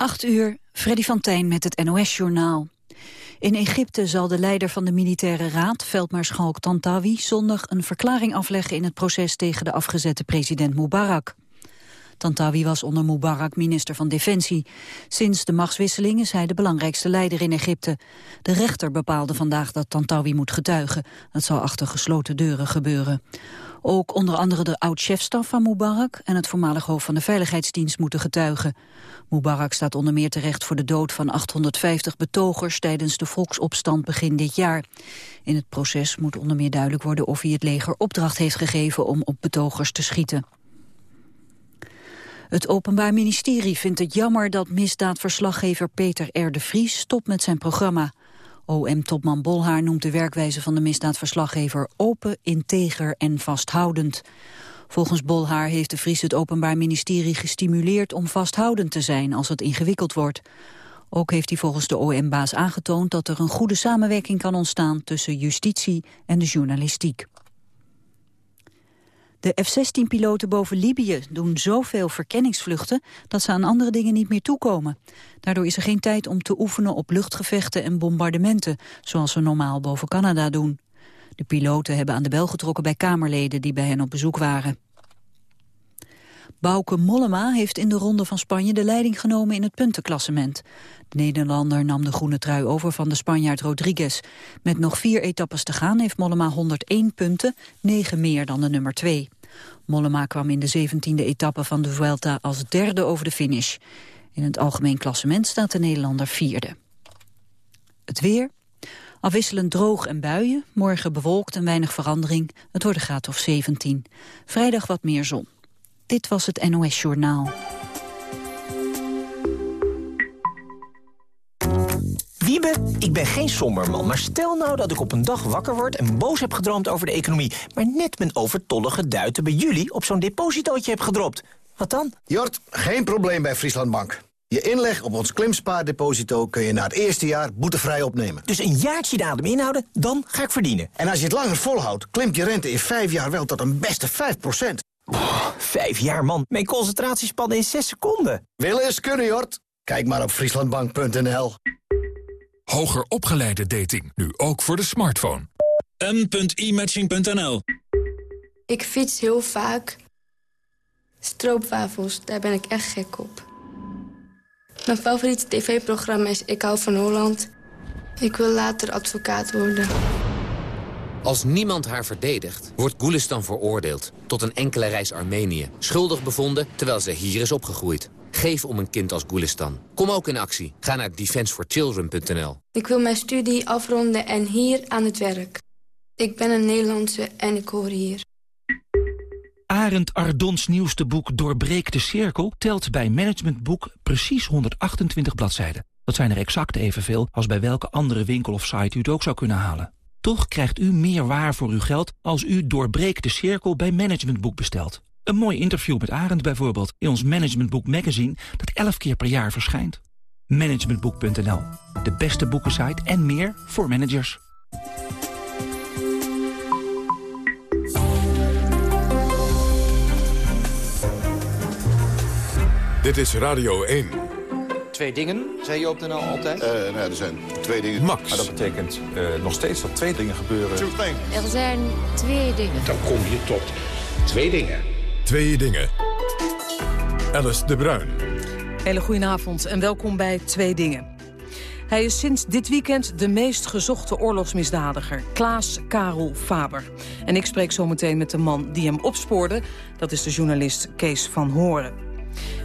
8 uur, Freddy van Tijn met het NOS-journaal. In Egypte zal de leider van de militaire raad, veldmaarschalk Tantawi... zondag een verklaring afleggen in het proces tegen de afgezette president Mubarak. Tantawi was onder Mubarak minister van Defensie. Sinds de machtswisseling is hij de belangrijkste leider in Egypte. De rechter bepaalde vandaag dat Tantawi moet getuigen. Het zal achter gesloten deuren gebeuren. Ook onder andere de oud-chefstaf van Mubarak en het voormalig hoofd van de Veiligheidsdienst moeten getuigen. Mubarak staat onder meer terecht voor de dood van 850 betogers tijdens de volksopstand begin dit jaar. In het proces moet onder meer duidelijk worden of hij het leger opdracht heeft gegeven om op betogers te schieten. Het Openbaar Ministerie vindt het jammer dat misdaadverslaggever Peter R. de Vries stopt met zijn programma. OM-topman Bolhaar noemt de werkwijze van de misdaadverslaggever open, integer en vasthoudend. Volgens Bolhaar heeft de Vries het Openbaar Ministerie gestimuleerd om vasthoudend te zijn als het ingewikkeld wordt. Ook heeft hij volgens de OM-baas aangetoond dat er een goede samenwerking kan ontstaan tussen justitie en de journalistiek. De F-16-piloten boven Libië doen zoveel verkenningsvluchten dat ze aan andere dingen niet meer toekomen. Daardoor is er geen tijd om te oefenen op luchtgevechten en bombardementen, zoals ze normaal boven Canada doen. De piloten hebben aan de bel getrokken bij Kamerleden die bij hen op bezoek waren. Bauke Mollema heeft in de ronde van Spanje de leiding genomen in het puntenklassement. De Nederlander nam de groene trui over van de Spanjaard Rodriguez. Met nog vier etappes te gaan heeft Mollema 101 punten, 9 meer dan de nummer 2. Mollema kwam in de 17e etappe van de Vuelta als derde over de finish. In het algemeen klassement staat de Nederlander vierde. Het weer. Afwisselend droog en buien. Morgen bewolkt en weinig verandering. Het wordt een graad of 17. Vrijdag wat meer zon. Dit was het NOS Journaal. Wiebe, ik ben geen somberman, maar stel nou dat ik op een dag wakker word... en boos heb gedroomd over de economie... maar net mijn overtollige duiten bij jullie op zo'n depositootje heb gedropt. Wat dan? Jort, geen probleem bij Frieslandbank. Je inleg op ons klimspaardeposito kun je na het eerste jaar boetevrij opnemen. Dus een jaartje de adem inhouden, dan ga ik verdienen. En als je het langer volhoudt, klimt je rente in vijf jaar wel tot een beste 5 Oh, vijf jaar, man. Mijn concentratiespannen in zes seconden. Willen is kunnen, Jort. Kijk maar op frieslandbank.nl. Hoger opgeleide dating, nu ook voor de smartphone. m.imatching.nl Ik fiets heel vaak. Stroopwafels, daar ben ik echt gek op. Mijn favoriete tv-programma is Ik hou van Holland. Ik wil later advocaat worden. Als niemand haar verdedigt, wordt Gulistan veroordeeld... tot een enkele reis Armenië. Schuldig bevonden, terwijl ze hier is opgegroeid. Geef om een kind als Gulistan. Kom ook in actie. Ga naar defenseforchildren.nl. Ik wil mijn studie afronden en hier aan het werk. Ik ben een Nederlandse en ik hoor hier. Arend Ardons nieuwste boek Doorbreek de Cirkel... telt bij Managementboek precies 128 bladzijden. Dat zijn er exact evenveel als bij welke andere winkel of site u het ook zou kunnen halen. Toch krijgt u meer waar voor uw geld als u Doorbreek de Cirkel bij Managementboek bestelt. Een mooi interview met Arend bijvoorbeeld in ons Managementboek magazine dat elf keer per jaar verschijnt. Managementboek.nl, de beste boekensite en meer voor managers. Dit is Radio 1. Twee dingen, zei je op de NL altijd? Uh, nou, er zijn twee dingen. Max. Maar dat betekent uh, nog steeds dat twee dingen gebeuren. Er zijn twee dingen. Dan kom je tot twee dingen. Twee dingen. Alice de Bruin. Hele goedenavond en welkom bij Twee Dingen. Hij is sinds dit weekend de meest gezochte oorlogsmisdadiger, Klaas Karel Faber. En ik spreek zometeen met de man die hem opspoorde. Dat is de journalist Kees van Horen.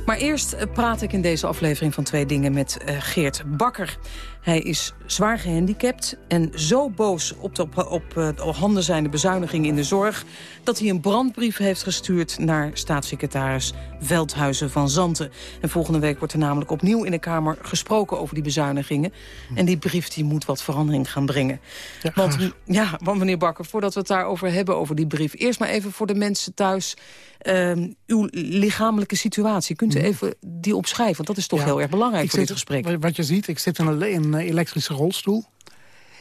Maar eerst eh, praat ik in deze aflevering van Twee Dingen met uh, Geert Bakker. Hij is zwaar gehandicapt en zo boos op de op, op, uh, handen zijnde bezuinigingen in de zorg... dat hij een brandbrief heeft gestuurd naar staatssecretaris Veldhuizen van Zanten. En volgende week wordt er namelijk opnieuw in de Kamer gesproken over die bezuinigingen. En die brief die moet wat verandering gaan brengen. Ja, want, ja, want meneer Bakker, voordat we het daarover hebben, over die brief... eerst maar even voor de mensen thuis uh, uw lichamelijke situatie. Kunt u mhm. even die opschrijven? Want dat is toch heel erg belangrijk voor dit gesprek. Wat je ziet, ik zit in een, in een elektrische rolstoel.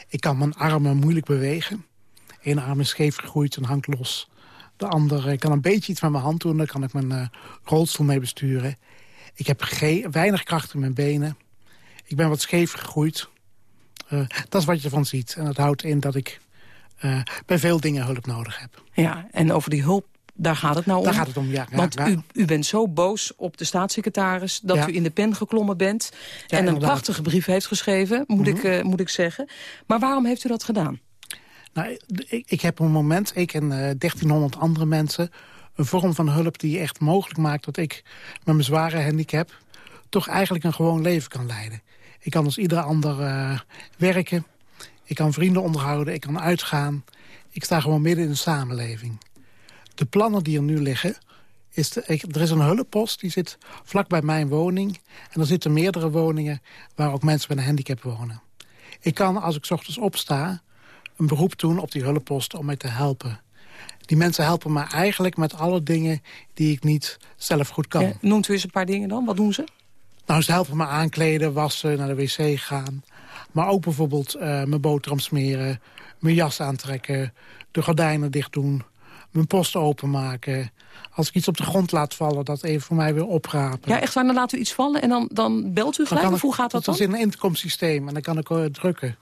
Ik kan mijn armen moeilijk bewegen. Eén arm is scheef gegroeid en hangt los. De andere kan een beetje iets met mijn hand doen. Daar kan ik mijn uh, rolstoel mee besturen. Ik heb weinig kracht in mijn benen. Ik ben wat scheef gegroeid. Uh, dat is wat je ervan ziet. En dat houdt in dat ik uh, bij veel dingen hulp nodig heb. Ja, en over die hulp daar gaat het nou om. Daar gaat het om, ja. Want U, u bent zo boos op de staatssecretaris... dat u in de pen geklommen bent... en een prachtige brief heeft geschreven, moet, ik, uh, moet ik zeggen. Maar waarom heeft u dat gedaan? Nou, ik, ik heb op een moment, ik en uh, 1300 andere mensen... een vorm van hulp die echt mogelijk maakt... dat ik met mijn zware handicap... toch eigenlijk een gewoon leven kan leiden. Ik kan als ieder ander uh, werken. Ik kan vrienden onderhouden. Ik kan uitgaan. Ik sta gewoon midden in de samenleving. De plannen die er nu liggen... Is de, er is een hulppost, die zit vlak bij mijn woning. En er zitten meerdere woningen waar ook mensen met een handicap wonen. Ik kan, als ik ochtends opsta, een beroep doen op die hulppost om mij te helpen. Die mensen helpen me eigenlijk met alle dingen die ik niet zelf goed kan. Ja, noemt u eens een paar dingen dan? Wat doen ze? Nou, ze helpen me aankleden, wassen, naar de wc gaan. Maar ook bijvoorbeeld uh, mijn boterham smeren, mijn jas aantrekken... de gordijnen dicht doen, mijn post openmaken. Als ik iets op de grond laat vallen, dat even voor mij weer oprapen. Ja, echt waar? Dan laat u iets vallen en dan, dan belt u gelijk? Of hoe gaat dat dan? Dat is in een intercomsysteem en dan kan ik uh, drukken.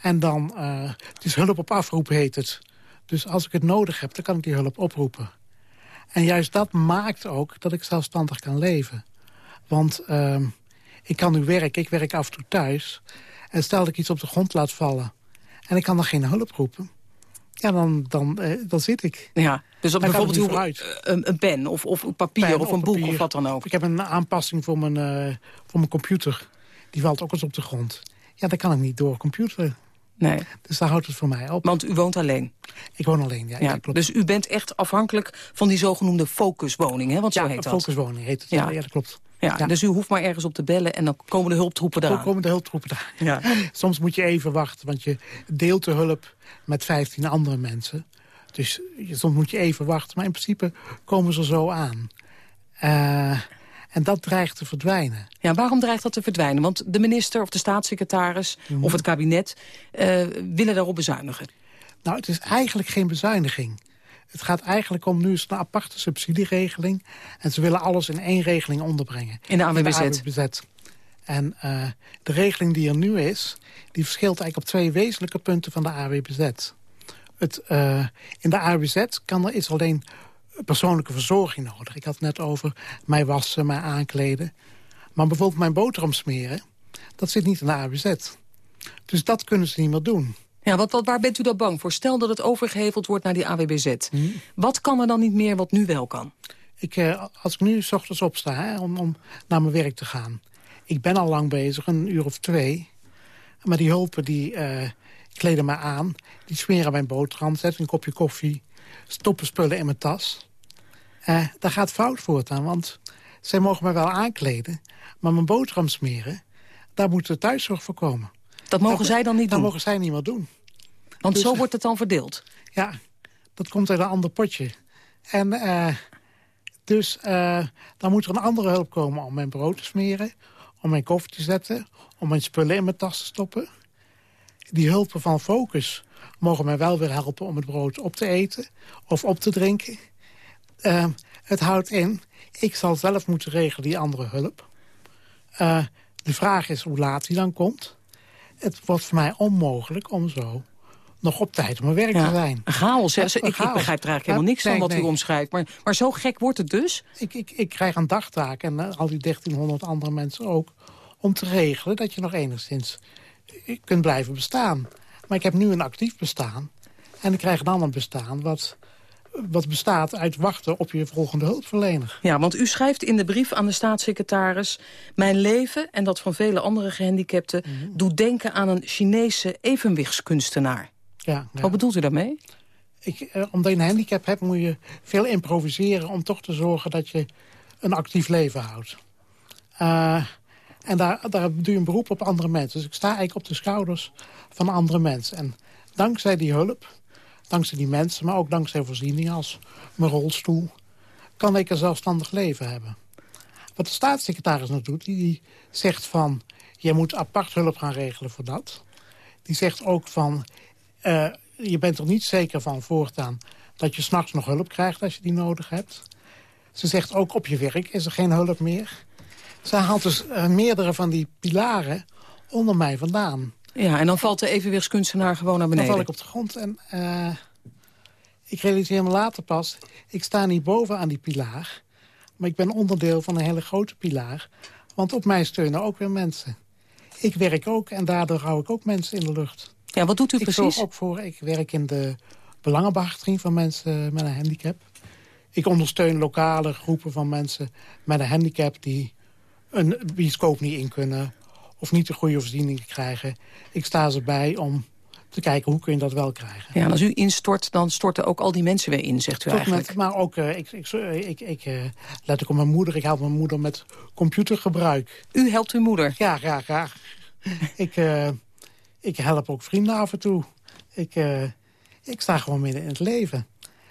En dan, uh, het is hulp op afroep heet het. Dus als ik het nodig heb, dan kan ik die hulp oproepen. En juist dat maakt ook dat ik zelfstandig kan leven. Want uh, ik kan nu werken, ik werk af en toe thuis. En stel dat ik iets op de grond laat vallen... en ik kan dan geen hulp roepen... Ja, dan, dan, uh, dan zit ik. Ja, dus op bijvoorbeeld hoe, een, een, pen of, of papier pen, of een boek of wat dan ook. Ik heb een aanpassing voor mijn, uh, voor mijn computer. Die valt ook eens op de grond. Ja, dat kan ik niet door computer. Nee. Dus daar houdt het voor mij op. Want u woont alleen? Ik woon alleen, ja. ja, klopt. Dus u bent echt afhankelijk van die zogenoemde focuswoning, hè? Want zo ja, heet dat. focuswoning heet het. Ja. ja, dat klopt. Ja, Dus u hoeft maar ergens op te bellen en dan komen de hulptroepen eraan. Dan komen de hulptroepen daar. Ja. Soms moet je even wachten, want je deelt de hulp met 15 andere mensen. Dus soms moet je even wachten, maar in principe komen ze zo aan. Uh, en dat dreigt te verdwijnen. Ja, waarom dreigt dat te verdwijnen? Want de minister of de staatssecretaris mm -hmm. of het kabinet uh, willen daarop bezuinigen. Nou, het is eigenlijk geen bezuiniging. Het gaat eigenlijk om nu eens een aparte subsidieregeling. En ze willen alles in één regeling onderbrengen. In de AWBZ. En uh, de regeling die er nu is, die verschilt eigenlijk op twee wezenlijke punten van de AWBZ. Het, uh, in de AWBZ kan er, is alleen persoonlijke verzorging nodig. Ik had het net over mij wassen, mij aankleden. Maar bijvoorbeeld mijn boterham smeren, dat zit niet in de AWBZ. Dus dat kunnen ze niet meer doen. Ja, wat, wat, waar bent u dan bang voor? Stel dat het overgeheveld wordt naar die AWBZ. Hmm. Wat kan er dan niet meer wat nu wel kan? Ik, eh, als ik nu s ochtends opsta hè, om, om naar mijn werk te gaan... ik ben al lang bezig, een uur of twee... maar die hulpen die uh, kleden me aan... die smeren mijn boterham, zetten een kopje koffie... stoppen spullen in mijn tas. Uh, daar gaat fout voortaan, want zij mogen mij wel aankleden... maar mijn boterham smeren, daar moet de thuiszorg voor komen. Dat mogen zij dan niet doen? Dat mogen zij niet meer doen. Want dus, zo wordt het dan verdeeld? Ja, dat komt uit een ander potje. En uh, dus uh, dan moet er een andere hulp komen om mijn brood te smeren... om mijn koffie te zetten, om mijn spullen in mijn tas te stoppen. Die hulpen van Focus mogen mij wel weer helpen om het brood op te eten of op te drinken. Uh, het houdt in, ik zal zelf moeten regelen die andere hulp. de vraag is hoe laat die dan komt het wordt voor mij onmogelijk om zo nog op tijd op mijn werk te zijn. Chaos. Ja, ik, ik, begrijp er eigenlijk helemaal niks van wat u omschrijft. Maar, maar zo gek wordt het dus? Ik, ik, ik krijg een dagtaak, en uh, al die 1300 andere mensen ook... om te regelen dat je nog enigszins eh, kunt blijven bestaan. Maar ik heb nu een actief bestaan. En ik krijg dan een bestaan wat wat bestaat uit wachten op je volgende hulpverlener. Ja, want u schrijft in de brief aan de staatssecretaris... mijn leven en dat van vele andere gehandicapten... Mhm. doet denken aan een Chinese evenwichtskunstenaar. Ja, Wat bedoelt u daarmee? Ik, eh, omdat je een handicap hebt, moet je veel improviseren... om toch te zorgen dat je een actief leven houdt. Uh, en daar, daar doe je een beroep op andere mensen. Dus ik sta eigenlijk op de schouders van andere mensen. En dankzij die hulp dankzij die mensen, maar ook dankzij voorzieningen als mijn rolstoel, kan ik een zelfstandig leven hebben. Wat de staatssecretaris nou doet, die zegt van... je moet apart hulp gaan regelen voor dat. Die zegt ook van... Uh, je bent er niet zeker van voortaan dat je s'nachts nog hulp krijgt als je die nodig hebt. Ze zegt ook op je werk is er geen hulp meer. Zij haalt dus eh, meerdere van die pilaren onder mij vandaan. Ja, en dan valt de evenwichtskunstenaar gewoon naar beneden. Dan val ik op de grond en uh, ik realiseer me later pas... ik sta niet boven aan die pilaar, maar ik ben onderdeel van een hele grote pilaar. Want op mij steunen ook weer mensen. Ik werk ook en daardoor hou ik ook mensen in de lucht. Ja, wat doet u ik precies? Ik ook voor, ik werk in de belangenbehartiging van mensen met een handicap. Ik ondersteun lokale groepen van mensen met een handicap... die een bioscoop niet in kunnen of niet de goede voorzieningen krijgen. Ik sta ze bij om te kijken hoe kun je dat wel krijgen. Ja, en als u instort, dan storten ook al die mensen weer in, zegt u eigenlijk. maar ook, uh, ik, ik, ik, ik uh, let ik op mijn moeder. Ik help mijn moeder met computergebruik. U helpt uw moeder? Ja, graag, graag. ik, uh, ik help ook vrienden af en toe. Ik, ik sta gewoon midden in het leven.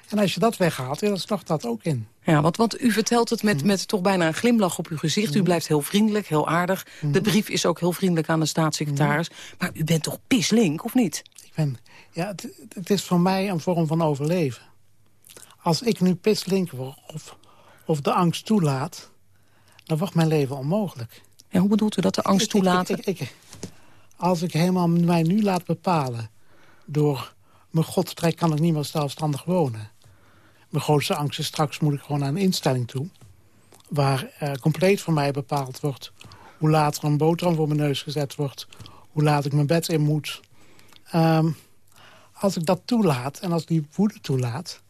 En als je dat weghaalt, ja, dan stort dat ook in. Ja, want, want u vertelt het met, met toch bijna een glimlach op uw gezicht. U blijft heel vriendelijk, heel aardig. De brief is ook heel vriendelijk aan de staatssecretaris. Maar u bent toch pislink, of niet? Ik ben, ja, het, het is voor mij een vorm van overleven. Als ik nu pislink word of, of de angst toelaat... dan wordt mijn leven onmogelijk. En hoe bedoelt u dat, de angst toelaten? Ik, ik, als ik helemaal mij nu laat bepalen door mijn godstrek kan ik niet meer zelfstandig wonen. Mijn grootste angst is straks moet ik gewoon naar een instelling toe... waar uh, compleet voor mij bepaald wordt... hoe laat er een boterham voor mijn neus gezet wordt... hoe laat ik mijn bed in moet. Um, als ik dat toelaat en als die woede toelaat...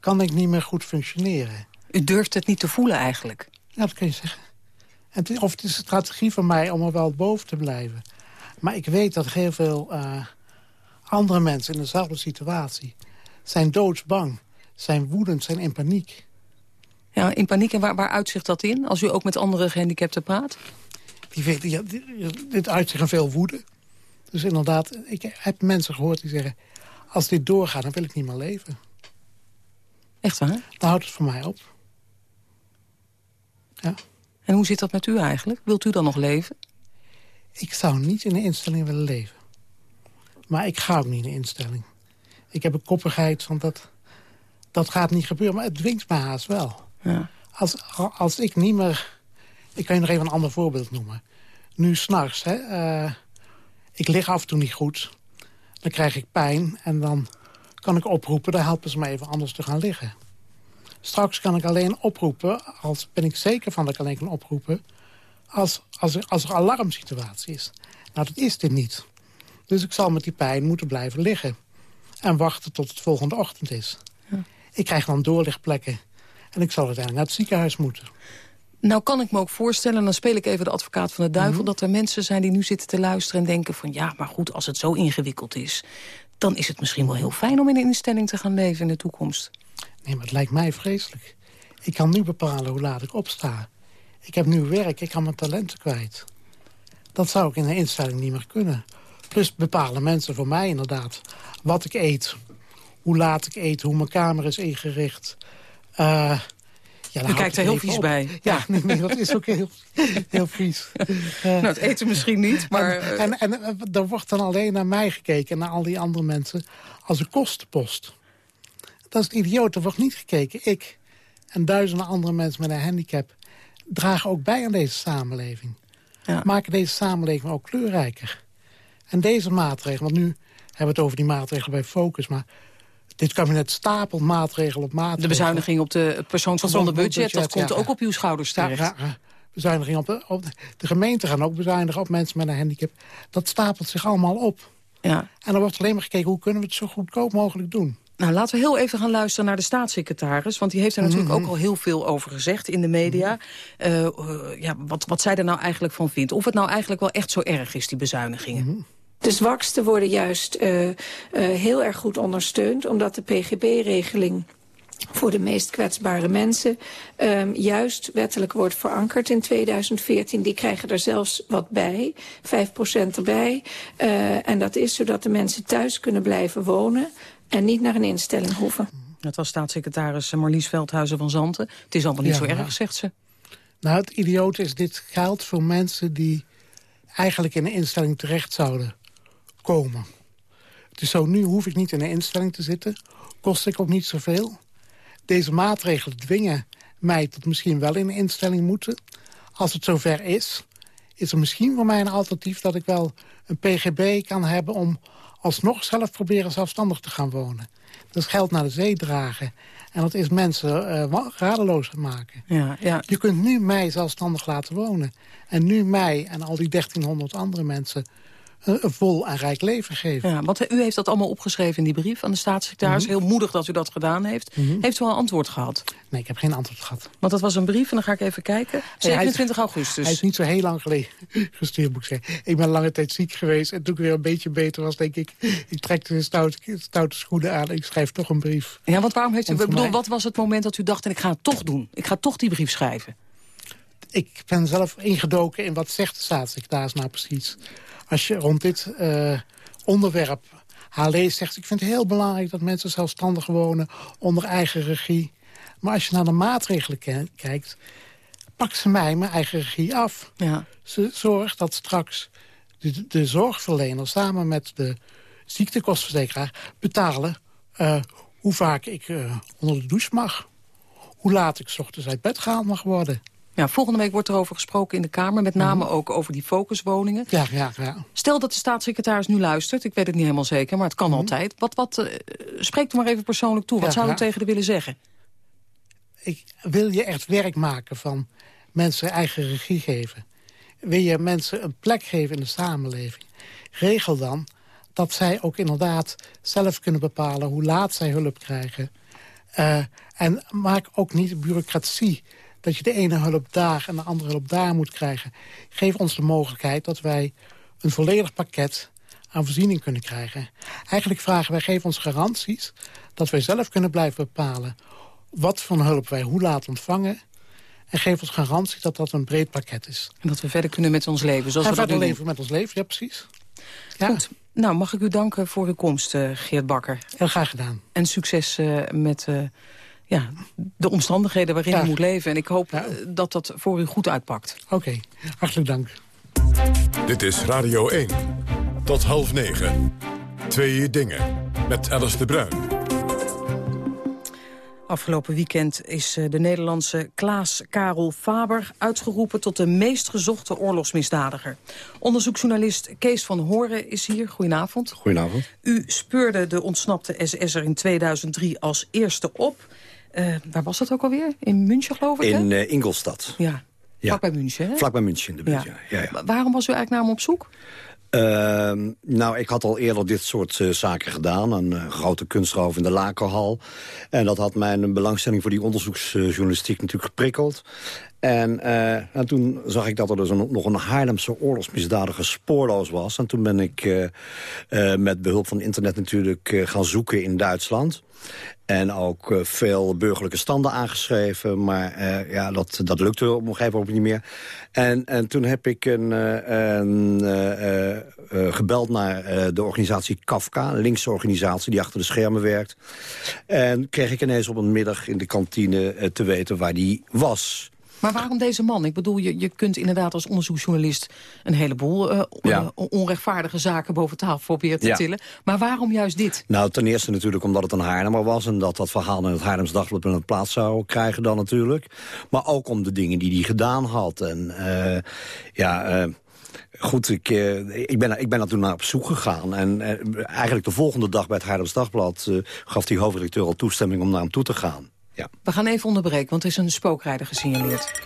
kan ik niet meer goed functioneren. U durft het niet te voelen eigenlijk? Ja, dat kun je zeggen. En of het is een strategie van mij om er wel boven te blijven. Maar ik weet dat heel veel... Uh, andere mensen in dezelfde situatie zijn doodsbang, zijn woedend, zijn in paniek. Ja, in paniek. En waar, waar uitzicht dat in? Als u ook met andere gehandicapten praat? Die ja, dit uitzicht in veel woede. Dus inderdaad, ik heb mensen gehoord die zeggen... als dit doorgaat, dan wil ik niet meer leven. Echt waar? Dan houdt het voor mij op. Ja. En hoe zit dat met u eigenlijk? Wilt u dan nog leven? Ik zou niet in een instelling willen leven. Maar ik ga ook niet in de instelling. Ik heb een koppigheid van dat... Dat gaat niet gebeuren, maar het dwingt me haast wel. Ja. Als, als ik niet meer... Ik kan je nog even een ander voorbeeld noemen. Nu s'nachts, hè. Uh, ik lig af en toe niet goed. Dan krijg ik pijn en dan kan ik oproepen... dan helpen ze me even anders te gaan liggen. Straks kan ik alleen oproepen, als ben ik zeker van dat ik alleen kan oproepen... als, als, er, als er alarmsituatie is. Nou, dat is dit niet. Dus ik zal met die pijn moeten blijven liggen. En wachten tot het volgende ochtend is. Ja. Ik krijg dan doorlichtplekken. En ik zal uiteindelijk naar het ziekenhuis moeten. Nou kan ik me ook voorstellen, en dan speel ik even de advocaat van de duivel... Mm -hmm. dat er mensen zijn die nu zitten te luisteren en denken van... ja, maar goed, als het zo ingewikkeld is... dan is het misschien wel heel fijn om in een instelling te gaan leven in de toekomst. Nee, maar het lijkt mij vreselijk. Ik kan nu bepalen hoe laat ik opsta. Ik heb nu werk, ik kan mijn talenten kwijt. Dat zou ik in een instelling niet meer kunnen. Plus bepalen mensen voor mij inderdaad wat ik eet. Hoe laat ik eet, hoe mijn kamer is ingericht. Uh, ja, U kijkt er heel vies op. bij. Ja, nee, nee, dat is ook heel, heel vies. Uh, nou, het eten misschien niet, maar... En, en, en er wordt dan alleen naar mij gekeken... en naar al die andere mensen als een kostenpost. Dat is idioot, er wordt niet gekeken. Ik en duizenden andere mensen met een handicap... dragen ook bij aan deze samenleving. Ja. Maken deze samenleving ook kleurrijker. En deze maatregelen, want nu hebben we het over die maatregelen bij Focus... maar dit kabinet stapelt maatregelen op maatregelen. De bezuiniging op de persoonsgebonden budget, budget, dat komt ja. ook op uw schouders terecht. Ja, bezuiniging op de, op de, de gemeente gaan ook bezuinigen op mensen met een handicap. Dat stapelt zich allemaal op. Ja. En er wordt alleen maar gekeken, hoe kunnen we het zo goedkoop mogelijk doen? Nou, laten we heel even gaan luisteren naar de staatssecretaris. Want die heeft er natuurlijk mm -hmm. ook al heel veel over gezegd in de media. Uh, uh, ja, wat, wat zij er nou eigenlijk van vindt. Of het nou eigenlijk wel echt zo erg is, die bezuinigingen. Mm -hmm. De zwaksten worden juist uh, uh, heel erg goed ondersteund... omdat de PGB-regeling voor de meest kwetsbare mensen... Um, juist wettelijk wordt verankerd in 2014. Die krijgen er zelfs wat bij, 5% erbij. Uh, en dat is zodat de mensen thuis kunnen blijven wonen... en niet naar een instelling hoeven. Het was staatssecretaris Marlies Veldhuizen van Zanten. Het is allemaal niet ja, zo erg, zegt ze. Nou, het idioot is, dit geldt voor mensen die eigenlijk in een instelling terecht zouden komen. Het is zo, nu hoef ik niet in een instelling te zitten. Kost ik ook niet zoveel. Deze maatregelen dwingen mij tot misschien wel in een instelling moeten. als het zover is, is er misschien voor mij een alternatief... dat ik wel een PGB kan hebben om alsnog zelf proberen zelfstandig te gaan wonen. Dat is geld naar de zee dragen. En dat is mensen uh, radeloos maken. Ja, ja. Je kunt nu mij zelfstandig laten wonen. En nu mij en al die 1300 andere mensen vol en rijk leven geven. Ja, want u heeft dat allemaal opgeschreven in die brief aan de staatssecretaris. Mhm. Heel moedig dat u dat gedaan heeft. Mhm. Heeft u al een antwoord gehad? Nee, ik heb geen antwoord gehad. Want dat was een brief en dan ga ik even kijken. 27 augustus. Hij is niet zo heel lang geleden gestuurd, moet ik zeggen. Ik ben lange tijd ziek geweest en toen ik weer een beetje beter was, denk ik... ik trek de stoute, stoute schoenen aan en ik schrijf toch een brief. Ja, want waarom heeft u... Ik bedoel, wat was het moment dat u dacht, en ik ga het toch doen? Ik ga toch die brief schrijven. Ik ben zelf ingedoken in wat zegt de staatssecretaris nou precies als je rond dit uh, onderwerp leest, zegt... ik vind het heel belangrijk dat mensen zelfstandig wonen onder eigen regie. Maar als je naar de maatregelen kijkt, pakt ze mij mijn eigen regie af. Ja. Ze zorgt dat straks de, de zorgverlener samen met de ziektekostenverzekeraar betalen... Uh, hoe vaak ik uh, onder de douche mag. Hoe laat ik s ochtends uit bed gehaald mag worden. Ja, volgende week wordt er over gesproken in de Kamer. Met name mhm. ook over die focuswoningen. Ja, ja, ja. Stel dat de staatssecretaris nu luistert. Ik weet het niet helemaal zeker, maar het kan mhm. altijd. Wat, wat, uh, spreekt u maar even persoonlijk toe. Wat zou u tegen de willen zeggen? Ik wil je echt werk maken van mensen eigen regie geven. Wil je mensen een plek geven in de samenleving. Regel dan dat zij ook inderdaad zelf kunnen bepalen... hoe laat zij hulp krijgen. Uh, en maak ook niet de bureaucratie dat je de ene hulp daar en de andere hulp daar moet krijgen. Geef ons de mogelijkheid dat wij een volledig pakket aan voorziening kunnen krijgen. Eigenlijk vragen wij, geef ons garanties dat wij zelf kunnen blijven bepalen... wat voor hulp wij hoe laat ontvangen... En geef ons garantie dat dat een breed pakket is. En dat we verder kunnen met ons leven. Zoals en we verder leven met ons leven, ja precies. Ja. Goed. Nou, mag ik u danken voor uw komst, uh, Geert Bakker. Heel graag gedaan. En succes uh, met uh, ja, de omstandigheden waarin ja. u moet leven. En ik hoop ja. dat dat voor u goed uitpakt. Oké, okay. hartelijk dank. Dit is Radio 1. Tot half negen. Twee dingen. Met Alice de Bruin. Afgelopen weekend is de Nederlandse Klaas Karel Faber uitgeroepen tot de meest gezochte oorlogsmisdadiger. Onderzoeksjournalist Kees van Horen is hier. Goedenavond. Goedenavond. U speurde de ontsnapte SS'er in 2003 als eerste op. Uh, waar was dat ook alweer? In München, geloof ik, In uh, Ingolstadt. Ja, vlak bij München, hè? Vlak bij München, in de buurt, ja. Waarom was u eigenlijk naar hem op zoek? Uh, nou, ik had al eerder dit soort uh, zaken gedaan. Een uh, grote kunstroof in de Lakerhal. En dat had mijn belangstelling voor die onderzoeksjournalistiek natuurlijk geprikkeld. En, en, toen zag ik dat er dus een, nog een Haarlemse oorlogsmisdadiger spoorloos was. En toen ben ik met behulp van internet natuurlijk gaan zoeken in Duitsland. En ook uh, veel burgerlijke standen aangeschreven. Maar uh, ja, dat, dat lukte op een gegeven moment niet meer. En, en toen heb ik een, uh, een gebeld naar de organisatie Kafka. Een linkse organisatie die achter de schermen werkt. En kreeg ik ineens op een middag in de kantine te weten waar die was. Maar waarom deze man? Ik bedoel, je, je kunt inderdaad als onderzoeksjournalist... een heleboel uh, onrechtvaardige zaken boven tafel proberen te tillen. Maar waarom juist dit? Nou, ten eerste natuurlijk omdat het een Haarlemmer was... en dat dat verhaal in het Haarlems Dagblad een plaats zou krijgen dan natuurlijk. Maar ook om de dingen die hij gedaan had. En uh, ja... Uh, Goed, ik, ik, ben, ik ben daar toen naar op zoek gegaan. En eigenlijk de volgende dag bij het Haarlems Dagblad... gaf die hoofdredacteur al toestemming om naar hem toe te gaan. Ja. We gaan even onderbreken, want er is een spookrijder gesignaleerd.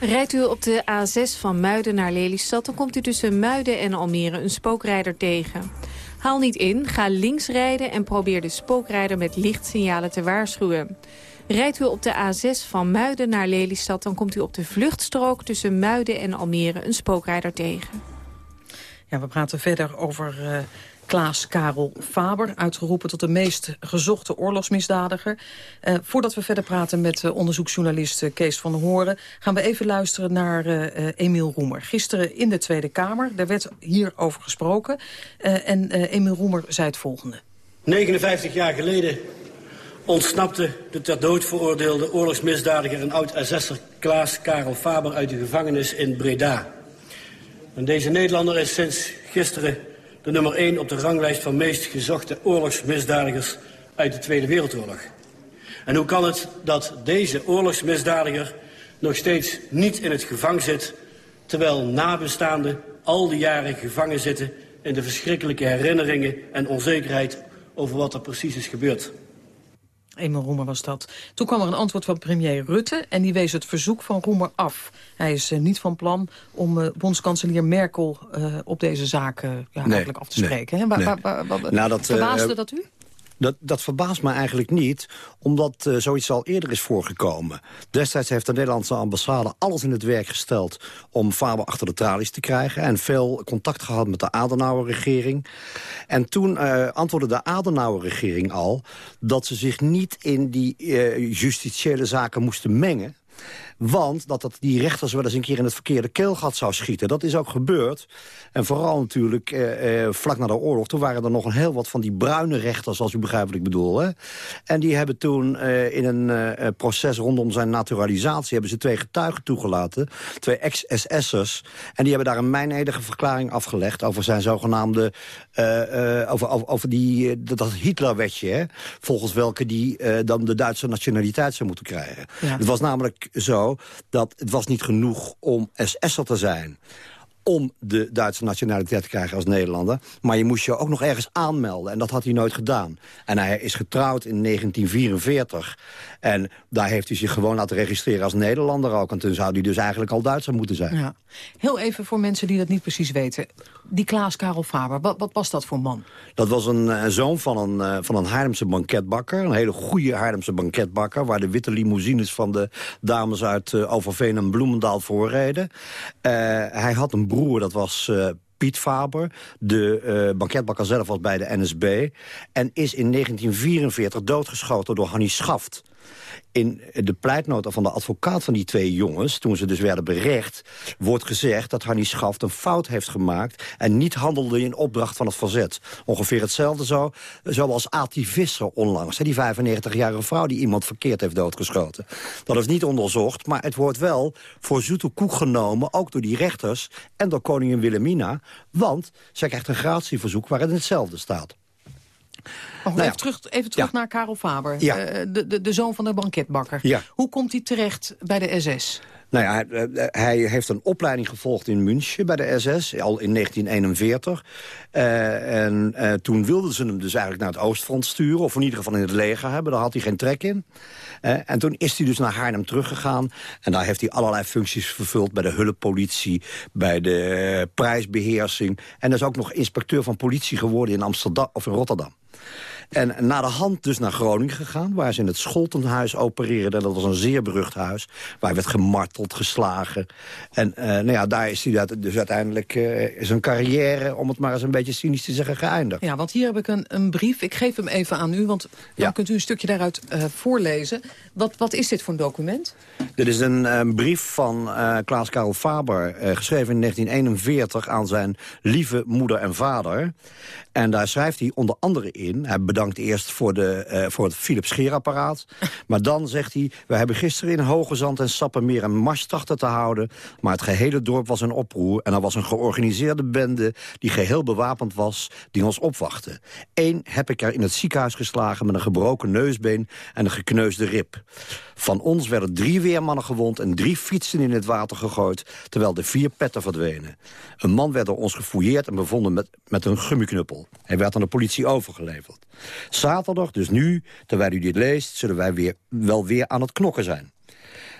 Rijdt u op de A6 van Muiden naar Lelystad... dan komt u tussen Muiden en Almere een spookrijder tegen. Haal niet in, ga links rijden en probeer de spookrijder met lichtsignalen te waarschuwen. Rijdt u op de A6 van Muiden naar Lelystad... dan komt u op de vluchtstrook tussen Muiden en Almere een spookrijder tegen. Ja, we praten verder over uh, Klaas Karel Faber, uitgeroepen tot de meest gezochte oorlogsmisdadiger. Uh, voordat we verder praten met uh, onderzoeksjournalist uh, Kees van der Horen... gaan we even luisteren naar Emiel Roemer. Gisteren in de Tweede Kamer, daar werd hierover gesproken. en Emiel Roemer zei het volgende. 59 jaar geleden ontsnapte de ter dood veroordeelde oorlogsmisdadiger... en oud-SS'er Klaas Karel Faber uit de gevangenis in Breda. En deze Nederlander is sinds gisteren de nummer 1 op de ranglijst van meest gezochte oorlogsmisdadigers uit de Tweede Wereldoorlog. En hoe kan het dat deze oorlogsmisdadiger nog steeds niet in het gevangen zit... terwijl nabestaanden al die jaren gevangen zitten... in de verschrikkelijke herinneringen en onzekerheid over wat er precies is gebeurd. Eenmaal Roemer was dat. Toen kwam er een antwoord van premier Rutte en die wees het verzoek van Roemer af. Hij is uh, niet van plan om uh, bondskanselier Merkel uh, op deze zaak ja, nee, eigenlijk af te spreken. Nee, He? Nee. Waar, waar, waar, nou, dat, verbaasde dat u? Dat, dat verbaast me eigenlijk niet, omdat uh, zoiets al eerder is voorgekomen. Destijds heeft de Nederlandse ambassade alles in het werk gesteld... om Faber achter de tralies te krijgen... en veel contact gehad met de Adenauer-regering. En toen uh, antwoordde de Adenauer-regering al... dat ze zich niet in die uh, justitiële zaken moesten mengen... Want dat, dat die rechters wel eens een keer in het verkeerde keelgat zou schieten. Dat is ook gebeurd. En vooral natuurlijk eh, eh, vlak na de oorlog. Toen waren er nog een heel wat van die bruine rechters, als u begrijpt wat ik bedoel. Hè? En die hebben toen eh, in een uh, proces rondom zijn naturalisatie... hebben ze twee getuigen toegelaten. Twee ex-SS'ers. En die hebben daar een mijnedige verklaring afgelegd... over zijn zogenaamde... Uh, over, over, over die, dat Hitlerwetje. Volgens welke die dan de Duitse nationaliteit zou moeten krijgen. Ja. Het was namelijk zo dat het was niet genoeg om SS'er te zijn om de Duitse nationaliteit te krijgen als Nederlander. Maar je moest je ook nog ergens aanmelden. En dat had hij nooit gedaan. En hij is getrouwd in 1944. En daar heeft hij zich gewoon laten registreren als Nederlander ook. En toen zou hij dus eigenlijk al Duitser moeten zijn. Ja. Heel even voor mensen die dat niet precies weten. Die Klaas Karel Faber, wat, wat was dat voor man? Dat was een, een zoon van een, uh, van een Haarlemse banketbakker. Een hele goede Haarlemse banketbakker... waar de witte limousines van de dames uit uh, Overveen en Bloemendaal voorreden. Uh, hij had een broer, dat was... Uh, Piet Faber, de uh, banketbakker zelf was bij de NSB... en is in 1944 doodgeschoten door Hannie Schaft in de pleitnota van de advocaat van die twee jongens... toen ze dus werden berecht, wordt gezegd dat Hannie Schaft een fout heeft gemaakt... en niet handelde in opdracht van het verzet. Ongeveer hetzelfde zo, zoals Ati Visser onlangs. Die 95-jarige vrouw die iemand verkeerd heeft doodgeschoten. Dat is niet onderzocht, maar het wordt wel voor zoete koek genomen... ook door die rechters en door koningin Wilhelmina... want zij krijgt een gratieverzoek waarin hetzelfde staat. Oh, nou even, terug, even terug ja. naar Karel Faber, ja. uh, de, de, de zoon van de banketbakker. Hoe komt hij terecht bij de SS? Nou ja, hij, hij, heeft een opleiding gevolgd in München bij de SS, al in 1941. Uh, en uh, toen wilden ze hem dus eigenlijk naar het Oostfront sturen... of in ieder geval in het leger hebben, daar had hij geen trek in. Uh, en toen is hij dus naar Haarlem teruggegaan. En daar heeft hij allerlei functies vervuld bij de hulppolitie... bij de prijsbeheersing. En is ook nog inspecteur van politie geworden in Amsterdam of in Rotterdam. En na de hand dus naar Groningen gegaan... waar ze in het Scholtenhuis opereerden. Dat was een zeer berucht huis. Waar werd gemarteld, geslagen. En uh, nou ja, daar is hij dus uiteindelijk uh, zijn carrière... om het maar eens een beetje cynisch te zeggen, geëindigd. Ja, want hier heb ik een, een brief. Ik geef hem even aan u, want dan ja. kunt u een stukje daaruit uh, voorlezen. Wat, wat is dit voor een document? Dit is een, een brief van Klaas Karel Faber... geschreven in 1941 aan zijn lieve moeder en vader. En daar schrijft hij onder andere in... hij bedankt eerst voor, de, uh, voor het Philips scheerapparaat. maar dan zegt hij... we hebben gisteren in Hoge Zand en Sappemeer een mars trachten te houden... maar het gehele dorp was in oproer... en er was een georganiseerde bende die geheel bewapend was... die ons opwachtte. Eén heb ik er in het ziekenhuis geslagen met een gebroken neusbeen... en een gekneusde rib. Van ons werden drie weermannen gewond en drie fietsen in het water gegooid... terwijl de vier petten verdwenen. Een man werd door ons gefouilleerd en bevonden met, met een gummiknuppel. Hij werd aan de politie overgeleverd. Zaterdag, dus nu, terwijl u dit leest... zullen wij weer, wel weer aan het knokken zijn.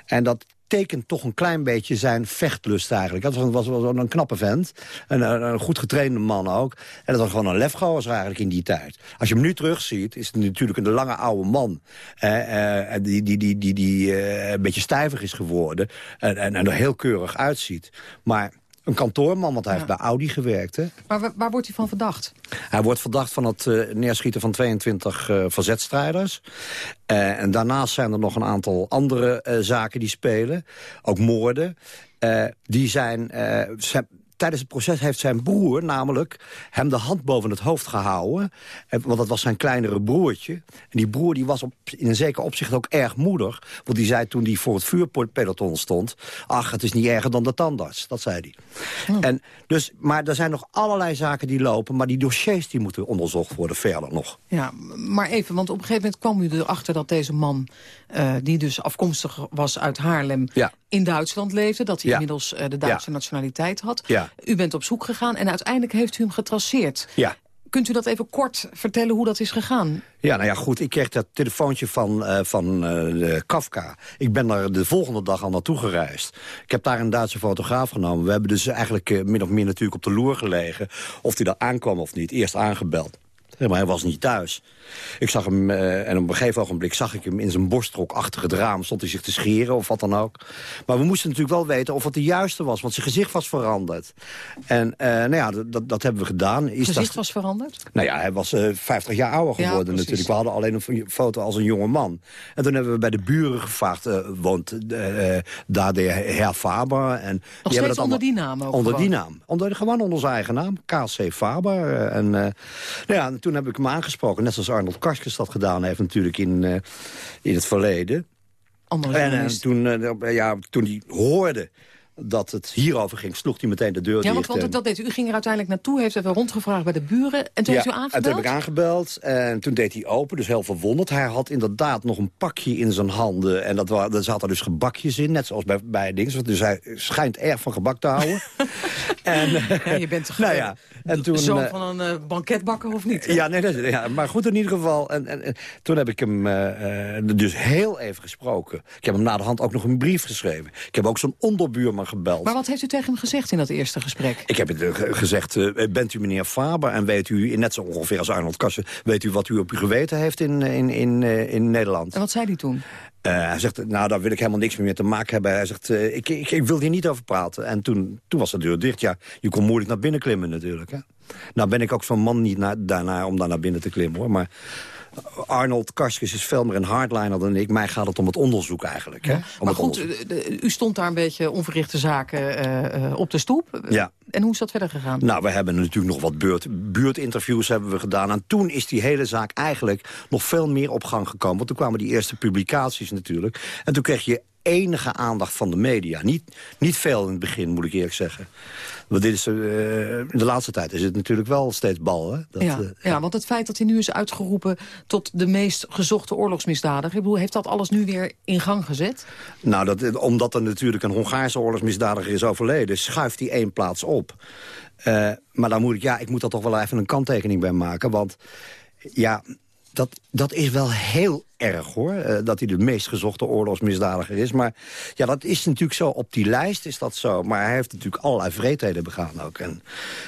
En dat tekent toch een klein beetje zijn vechtlust eigenlijk. Dat was, was, was een knappe vent. Een, een, een, goed getrainde man ook. En dat was gewoon een lefgozer eigenlijk in die tijd. Als je hem nu terugziet, is het natuurlijk een lange oude man. Eh, eh, die die, die, die, die eh, een beetje stijvig is geworden. En, en, en er heel keurig uitziet. Maar een kantoorman, want hij ja. heeft bij Audi gewerkt. Hè? Maar waar, waar, wordt hij van verdacht? Hij wordt verdacht van het uh, neerschieten van 22 uh, verzetstrijders. Uh, en daarnaast zijn er nog een aantal andere zaken die spelen. Ook moorden. die zijn, zijn tijdens het proces heeft zijn broer namelijk hem de hand boven het hoofd gehouden. Want dat was zijn kleinere broertje. En die broer die was op, in een zeker opzicht ook erg moedig. Want die zei toen hij voor het vuurpeloton stond... ach, het is niet erger dan de tandarts. Dat zei hij. Oh. En dus, maar er zijn nog allerlei zaken die lopen... maar die dossiers die moeten onderzocht worden verder nog. Ja, maar even, want op een gegeven moment kwam u erachter dat deze man... Uh, die dus afkomstig was uit Haarlem... Ja in Duitsland leefde. Dat hij inmiddels de Duitse nationaliteit had. U bent op zoek gegaan en uiteindelijk heeft u hem getraceerd. Ja. Kunt u dat even kort vertellen hoe dat is gegaan? Ja, nou ja, goed. Ik kreeg dat telefoontje van, uh, van uh, Kafka. Ik ben daar de volgende dag al naartoe gereisd. Ik heb daar een Duitse fotograaf genomen. We hebben dus eigenlijk uh, min of meer natuurlijk op de loer gelegen... of hij daar aankwam of niet. Eerst aangebeld. Maar hij was niet thuis. Ik zag hem, uh, en op een gegeven ogenblik zag ik hem in zijn borstrok achter het raam. Stond hij zich te scheren of wat dan ook. Maar we moesten natuurlijk wel weten of het de juiste was. Want zijn gezicht was veranderd. En uh, nou ja, dat, dat hebben we gedaan. Is gezicht dat... was veranderd? Nou ja, hij was uh, eh, 50 jaar ouder geworden ja, natuurlijk. We hadden alleen een foto als een jonge man. En toen hebben we bij de buren gevraagd. woont daar de heer Faber. En Nog steeds dat onder die naam ook Onder gewoon. die naam. Onder, gewoon onder zijn eigen naam. KC Faber. en nou ja, toen heb ik hem aangesproken. Net zoals Arnold Karskens dat gedaan heeft natuurlijk in, uh, in het verleden. En uh, toen, uh, ja, toen hij hoorde dat het hierover ging, sloeg hij meteen de deur ja, dicht. Ja, want dat deed u. U ging er uiteindelijk naartoe, heeft even rondgevraagd bij de buren... en toen ja, heeft u aangebeld? en toen heb ik aangebeld en toen deed hij open, dus heel verwonderd. Hij had inderdaad nog een pakje in zijn handen en dat er zaten dus gebakjes in, net zoals bij, bij Dings. Dus hij schijnt erg van gebak te houden. en, ja, je bent toch nou ja, en toen, zoon van een uh, banketbakker of niet? Ja, nee, dat, ja, maar goed in ieder geval. En, en, en toen heb ik hem uh, uh, dus heel even gesproken. Ik heb hem na de hand ook nog een brief geschreven. Ik heb ook zo'n onderbuurman gebeld. Maar wat heeft u tegen hem gezegd in dat eerste gesprek? Ik heb het gezegd, bent u meneer Faber en weet u, net zo ongeveer als Arnold Kassen... weet u wat u op uw geweten heeft in, in, in, in Nederland? En wat zei hij toen? Uh, hij zegt, nou, daar wil ik helemaal niks meer mee te maken hebben. Hij zegt, uh, ik, ik, ik, wil hier niet over praten. En toen, toen was de deur dicht. Ja, je kon moeilijk naar binnen klimmen natuurlijk. Hè? Nou ben ik ook zo'n man niet na, daarna om daar naar binnen te klimmen, hoor. Maar Arnold Karskens is veel meer een hardliner dan ik. Mij gaat het om het onderzoek eigenlijk. Hè? Om maar goed, u stond daar een beetje onverrichte zaken uh, op de stoep. Ja. En hoe is dat verder gegaan? Nou, we hebben natuurlijk nog wat buurt, buurtinterviews hebben we gedaan. En toen is die hele zaak eigenlijk nog veel meer op gang gekomen. Want toen kwamen die eerste publicaties natuurlijk. En toen kreeg je enige aandacht van de media. Niet, niet veel in het begin, moet ik eerlijk zeggen. Want dit is, uh, in de laatste tijd is het natuurlijk wel steeds bal. Hè? Dat, ja, uh, ja, want het feit dat hij nu is uitgeroepen... tot de meest gezochte oorlogsmisdadiger... Ik bedoel, heeft dat alles nu weer in gang gezet? Nou, dat, omdat er natuurlijk een Hongaarse oorlogsmisdadiger is overleden... schuift hij één plaats op. Uh, maar dan moet ik, ja, ik moet daar toch wel even een kanttekening bij maken. Want ja, dat, dat is wel heel erg, hoor. Uh, dat hij de meest gezochte oorlogsmisdadiger is. Maar ja, dat is natuurlijk zo. Op die lijst is dat zo. Maar hij heeft natuurlijk allerlei vreedheden begaan ook. En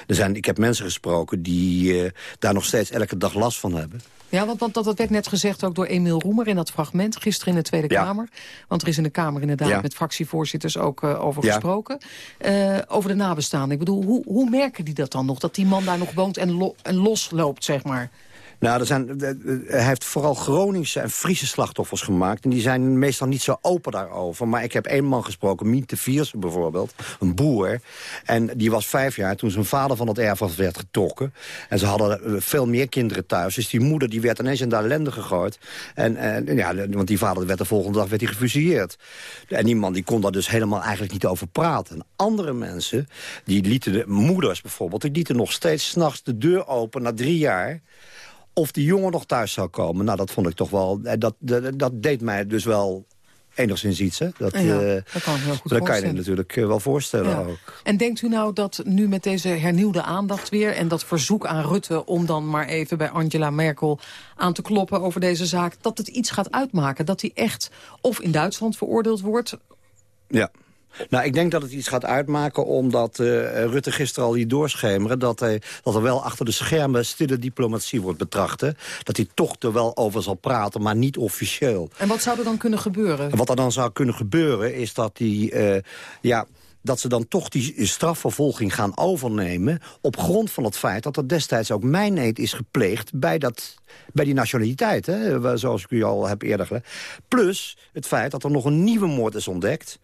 er zijn, ik heb mensen gesproken die uh, daar nog steeds elke dag last van hebben. Ja, want, want dat werd net gezegd ook door Emiel Roemer in dat fragment... gisteren in de Tweede ja. Kamer. Want er is in de Kamer inderdaad ja. met fractievoorzitters ook uh, over ja. gesproken. Uh, over de nabestaanden. Ik bedoel, hoe, hoe merken die dat dan nog? Dat die man daar nog woont en, lo en losloopt, zeg maar? Nou, er zijn, hij heeft vooral Groningse en Friese slachtoffers gemaakt. En die zijn meestal niet zo open daarover. Maar ik heb één man gesproken, Mien de Vierse bijvoorbeeld. Een boer. En die was vijf jaar toen zijn vader van het erf werd getrokken. En ze hadden veel meer kinderen thuis. Dus die moeder die werd ineens in de ellende gegooid. En, ja, want die vader werd de volgende dag werd hij gefusilleerd. En die man die kon daar dus helemaal eigenlijk niet over praten. En andere mensen, die lieten de moeders bijvoorbeeld... die lieten nog steeds s'nachts de deur open na drie jaar of die jongen nog thuis zou komen. Nou, dat vond ik toch wel... Dat, dat, dat deed mij dus wel enigszins iets. Hè? Dat, ja, uh, dat kan, heel goed dat kan je je natuurlijk wel voorstellen ja. ook. En denkt u nou dat nu met deze hernieuwde aandacht weer... en dat verzoek aan Rutte om dan maar even bij Angela Merkel aan te kloppen over deze zaak... dat het iets gaat uitmaken? Dat hij echt of in Duitsland veroordeeld wordt... Ja. Nou, ik denk dat het iets gaat uitmaken omdat uh, Rutte gisteren al liet doorschemeren... Dat, hij, dat er wel achter de schermen stille diplomatie wordt betracht. Hè? Dat hij toch er wel over zal praten, maar niet officieel. En wat zou er dan kunnen gebeuren? En wat er dan zou kunnen gebeuren is dat hij... Uh, ja, dat ze dan toch die strafvervolging gaan overnemen... op grond van het feit dat er destijds ook mijneed is gepleegd... bij, dat, bij die nationaliteit, hè, zoals ik u al heb eerder gelegd. Plus het feit dat er nog een nieuwe moord is ontdekt...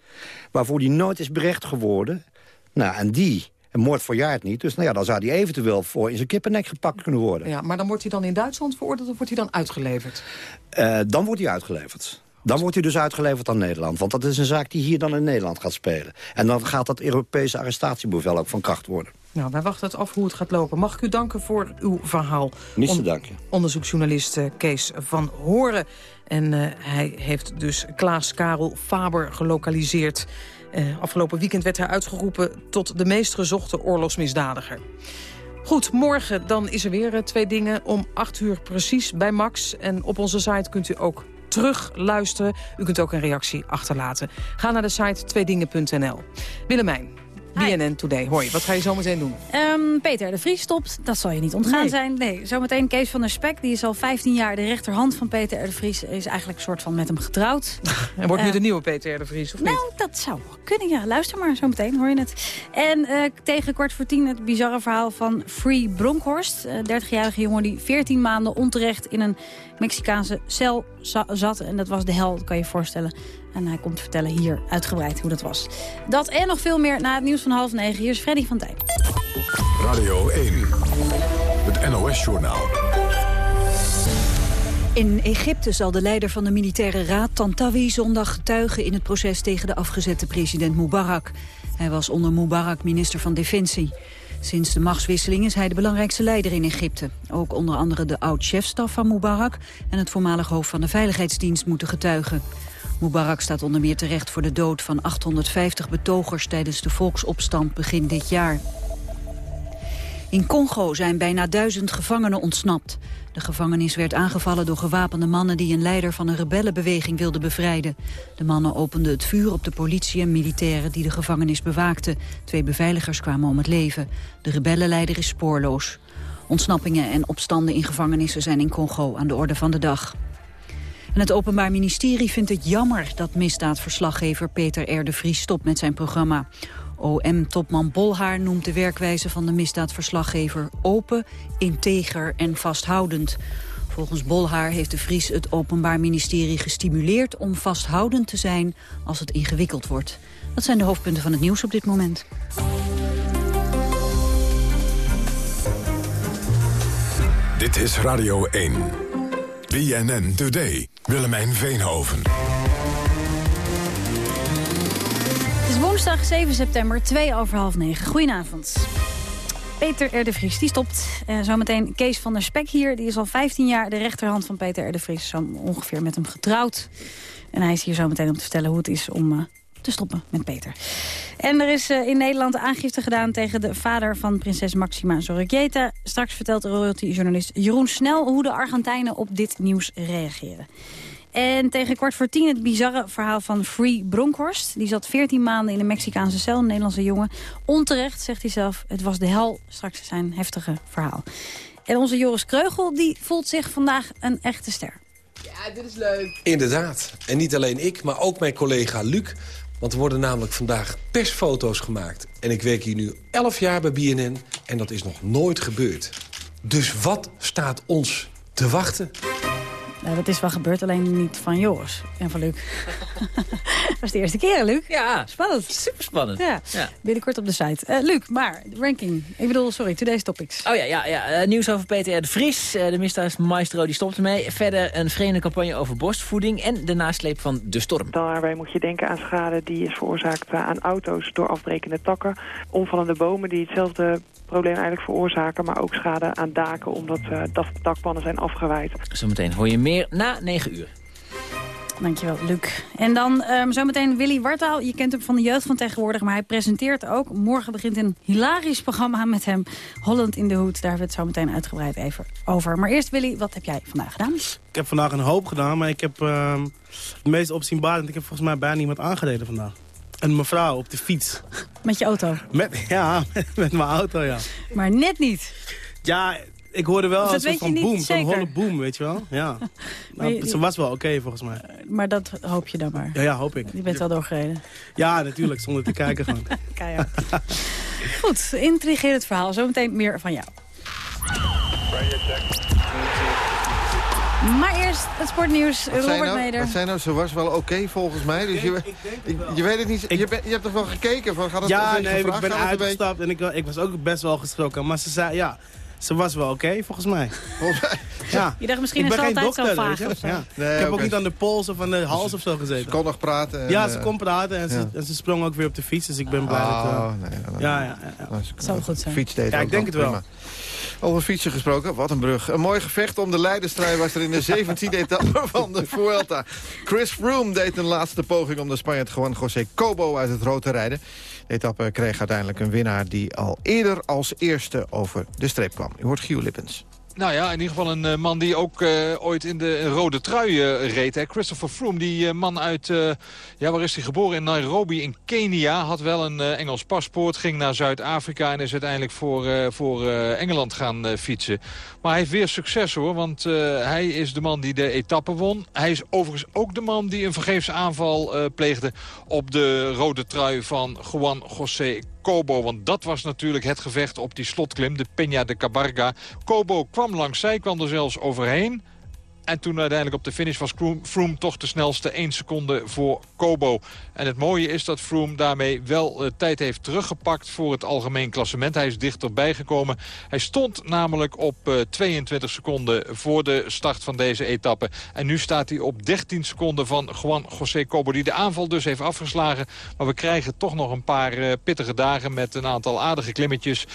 waarvoor die nooit is berecht geworden. Nou, en die... Een moord verjaart niet, dus nou ja, dan zou hij eventueel voor in zijn kippennek gepakt kunnen worden. Ja, maar dan wordt hij dan in Duitsland veroordeeld of wordt hij dan uitgeleverd? Uh, dan wordt hij uitgeleverd. Dan wordt hij dus uitgeleverd aan Nederland. Want dat is een zaak die hier dan in Nederland gaat spelen. En dan gaat dat Europese arrestatiebevel ook van kracht worden. Nou, wij wachten het af hoe het gaat lopen. Mag ik u danken voor uw verhaal? Niets te danken. Onderzoeksjournalist eh, Kees van Horen. En uh, hij heeft dus Klaas Karel Faber gelokaliseerd. Uh, afgelopen weekend werd hij uitgeroepen tot de meest gezochte oorlogsmisdadiger. Goed, morgen dan is er weer twee dingen om 8 uur precies bij Max. En op onze site kunt u ook terug luisteren. U kunt ook een reactie achterlaten. Ga naar de site tweedingen.nl. Willemijn, BNN Today. Hoi, wat ga je zo meteen doen? Um, Peter de Vries stopt, dat zal je niet ontgaan Nee. zijn. Nee, zometeen Kees van der Spek, die is al 15 jaar de rechterhand van Peter R. de Vries. Is eigenlijk een soort van met hem getrouwd. En wordt nu Eh, de nieuwe Peter R. de Vries, of niet? Nou, dat zou kunnen, ja. Luister maar, zo meteen hoor je het. En eh, tegen kwart voor tien het bizarre verhaal van Free Bronkhorst. Een 30-jarige jongen die 14 maanden onterecht in een Mexicaanse cel za- zat. En dat was de hel, dat kan je je voorstellen. En hij komt vertellen hier uitgebreid hoe dat was. Dat en nog veel meer na het nieuws van half negen. Hier is Freddy van Tijn. Radio 1, het NOS-journaal. In Egypte zal de leider van de militaire raad Tantawi zondag getuigen in het proces tegen de afgezette president Mubarak. Hij was onder Mubarak minister van Defensie. Sinds de machtswisseling is hij de belangrijkste leider in Egypte. Ook onder andere de oud-chefstaf van Mubarak en het voormalig hoofd van de veiligheidsdienst moeten getuigen. Mubarak staat onder meer terecht voor de dood van 850 betogers tijdens de volksopstand begin dit jaar. In Congo zijn bijna duizend gevangenen ontsnapt. De gevangenis werd aangevallen door gewapende mannen die een leider van een rebellenbeweging wilden bevrijden. De mannen openden het vuur op de politie en militairen die de gevangenis bewaakten. Twee beveiligers kwamen om het leven. De rebellenleider is spoorloos. Ontsnappingen en opstanden in gevangenissen zijn in Congo aan de orde van de dag. En het Openbaar Ministerie vindt het jammer dat misdaadverslaggever Peter R. de Vries stopt met zijn programma. OM-topman Bolhaar noemt de werkwijze van de misdaadverslaggever open, integer en vasthoudend. Volgens Bolhaar heeft de Vries het Openbaar Ministerie gestimuleerd om vasthoudend te zijn als het ingewikkeld wordt. Dat zijn de hoofdpunten van het nieuws op dit moment. Dit is Radio 1. BNN Today. Willemijn Veenhoven. Het is woensdag 7 september, 2 over half 9. Goedenavond. Peter R. de Vries, die stopt. Uh, zometeen Kees van der Spek hier. Die is al 15 jaar de rechterhand van Peter R. de Vries. Zo ongeveer met hem getrouwd. En hij is hier zometeen om te vertellen hoe het is om uh, te stoppen met Peter. En er is uh, in Nederland aangifte gedaan tegen de vader van prinses Maxima Zorregieta. Straks vertelt royalty-journalist Jeroen Snel hoe de Argentijnen op dit nieuws reageren. En tegen kwart voor tien het bizarre verhaal van Free Bronkhorst. Die zat 14 maanden in een Mexicaanse cel, een Nederlandse jongen. Onterecht, zegt hij zelf, het was de hel. Straks zijn heftige verhaal. En onze Joris Kreugel die voelt zich vandaag een echte ster. Ja, dit is leuk. Inderdaad. En niet alleen ik, maar ook mijn collega Luc. Want er worden namelijk vandaag persfoto's gemaakt. En ik werk hier nu 11 jaar bij BNN en dat is nog nooit gebeurd. Dus wat staat ons te wachten? Nou, dat is wel gebeurd, alleen niet van Joris en van Luc. dat was de eerste keer, Luc. Ja. Spannend. Super spannend. Ja. ja. Binnenkort op de site. Uh, Luc, maar, ranking. Ik bedoel, sorry, today's topics. Oh ja, ja, ja. Uh, nieuws over Peter R. de Vries. Uh, de misdaadmaestro die stopt ermee. Verder een vreemde campagne over borstvoeding. En de nasleep van de storm. Daarbij moet je denken aan schade die is veroorzaakt aan auto's door afbrekende takken. Omvallende bomen die hetzelfde probleem eigenlijk veroorzaken. Maar ook schade aan daken omdat uh, dakpannen zijn afgewaaid. Zometeen hoor je meer na 9 uur. Dankjewel, Luc. En dan um, zometeen Willy Wartaal. Je kent hem van de jeugd van tegenwoordig, maar hij presenteert ook. Morgen begint een hilarisch programma met hem. Holland in de Hoed. Daar hebben we het zo meteen uitgebreid even over. Maar eerst Willy, wat heb jij vandaag gedaan? Ik heb vandaag een hoop gedaan, maar ik heb uh, het meest opzienbarend. Ik heb volgens mij bijna iemand aangereden vandaag. Een mevrouw op de fiets. Met je auto? Met, ja, met, met mijn auto, ja. Maar net niet. Ja, ik hoorde wel een soort van boom, zo'n holle boom, weet je wel. Ja. nou, je, ze was wel oké okay, volgens mij. Maar dat hoop je dan maar. Ja, ja, hoop ik. Je bent wel doorgereden. Ja, natuurlijk, zonder te kijken gewoon. Keihard. Goed, intrigerend verhaal. Zometeen meer van jou. Maar eerst het sportnieuws. Wat Robert nou, Meder. Wat zijn nou? Ze was wel oké okay, volgens mij. Dus je, ik, je weet het niet. Je, ben, je hebt toch wel gekeken? Van, gaat het ja, nee, ik ben uitgestapt en ik, ik was ook best wel geschrokken. Maar ze zei, ja, ze was wel oké, okay, volgens mij. Ja. Je dacht misschien ik is ze altijd dokter, zo vaag weet je. of zo. Ja. Nee, ik heb ook niet aan de pols of aan de hals of zo gezeten. Ze kon nog praten. en, ja, ze eh, kon praten en, ze, en ze sprong ook weer op de fiets. Dus ik ben blij dat... Oh, eh, nee, dan- ja, ja, ja, goed zijn. Fiets deed Ja, ook ik denk het wel. prima. Over fietsen gesproken, wat een brug. Een mooi gevecht om de leiderstrijd was er in de 17e etappe van de Vuelta. Chris Froome deed een laatste poging om de Spanjaard Juan José Cobo uit het rood te rijden. De etappe kreeg uiteindelijk een winnaar die al eerder als eerste over de streep kwam. U hoort Gio Lippens. Nou ja, in ieder geval een eh, man die ook eh, ooit in de rode trui eh, reed. Hè. Christopher Froome, die man uit, ja waar is hij geboren? In Nairobi in Kenia. Had wel een Engels paspoort, ging naar Zuid-Afrika... en is uiteindelijk voor, voor Engeland gaan fietsen. Maar hij heeft weer succes hoor, want eh, hij is de man die de etappe won. Hij is overigens ook de man die een vergeefse aanval eh, pleegde... op de rode trui van Juan José Kobo. Want dat was natuurlijk het gevecht op die slotklim, de Peña de Cabarga. Kobo kwam langs zij, kwam er zelfs overheen. En toen uiteindelijk op de finish was Froome- toch de snelste 1 seconde voor Kobo. En het mooie is dat Froome daarmee wel eh, tijd heeft teruggepakt voor het algemeen klassement. Hij is dichterbij gekomen. Hij stond namelijk op eh, 22 seconden voor de start van deze etappe. En nu staat hij op 13 seconden van Juan José Kobo. Die de aanval dus heeft afgeslagen. Maar we krijgen toch nog een paar eh, pittige dagen met een aantal aardige klimmetjes.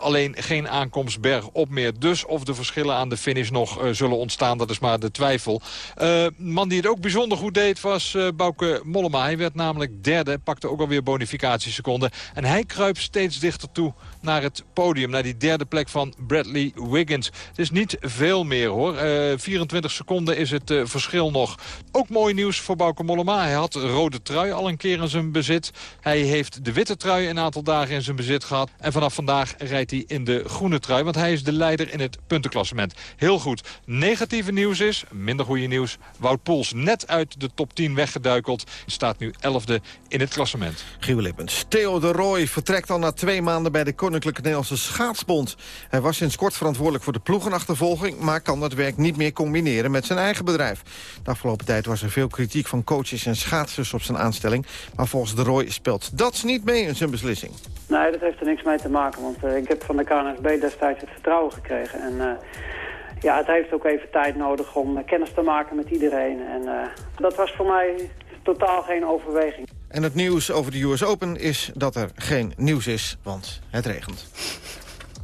Alleen geen aankomst bergop meer. Dus of de verschillen aan de finish nog zullen ontstaan, dat is maar de twijfel. Eh, Een man die het ook bijzonder goed deed was eh Bouke Mollema. Hij werd namelijk derde, pakte ook alweer bonificatieseconden. En hij kruipt steeds dichter toe naar het podium. Naar die derde plek van Bradley Wiggins. Het is niet veel meer hoor. Eh, 24 seconden is het eh, verschil nog. Ook mooi nieuws voor Bouke Mollema. Hij had de rode trui al een keer in zijn bezit. Hij heeft de witte trui een aantal dagen in zijn bezit gehad. En vanaf vandaag rijdt hij in de groene trui. Want hij is de leider in het puntenklassement. Heel goed. Negatieve nieuws is, minder goede nieuws... Wout Poels net uit de top 10 weggeduikeld. Staat nu 11e in het klassement. Gio Lippens. Theo de Rooij vertrekt al na twee maanden bij de Koninklijke Nederlandse Schaatsbond. Hij was sinds kort verantwoordelijk voor de ploegenachtervolging... maar kan dat werk niet meer combineren met zijn eigen bedrijf. De afgelopen tijd was er veel kritiek van coaches en schaatsers op zijn aanstelling... maar volgens de Rooij speelt dat niet mee in zijn beslissing. Nee, dat heeft er niks mee te maken, want eh, ik heb van de KNSB destijds het vertrouwen gekregen. En eh, ja, het heeft ook even tijd nodig om eh, kennis te maken met iedereen. En eh, dat was voor mij totaal geen overweging. En het nieuws over de US Open is dat er geen nieuws is, want het regent.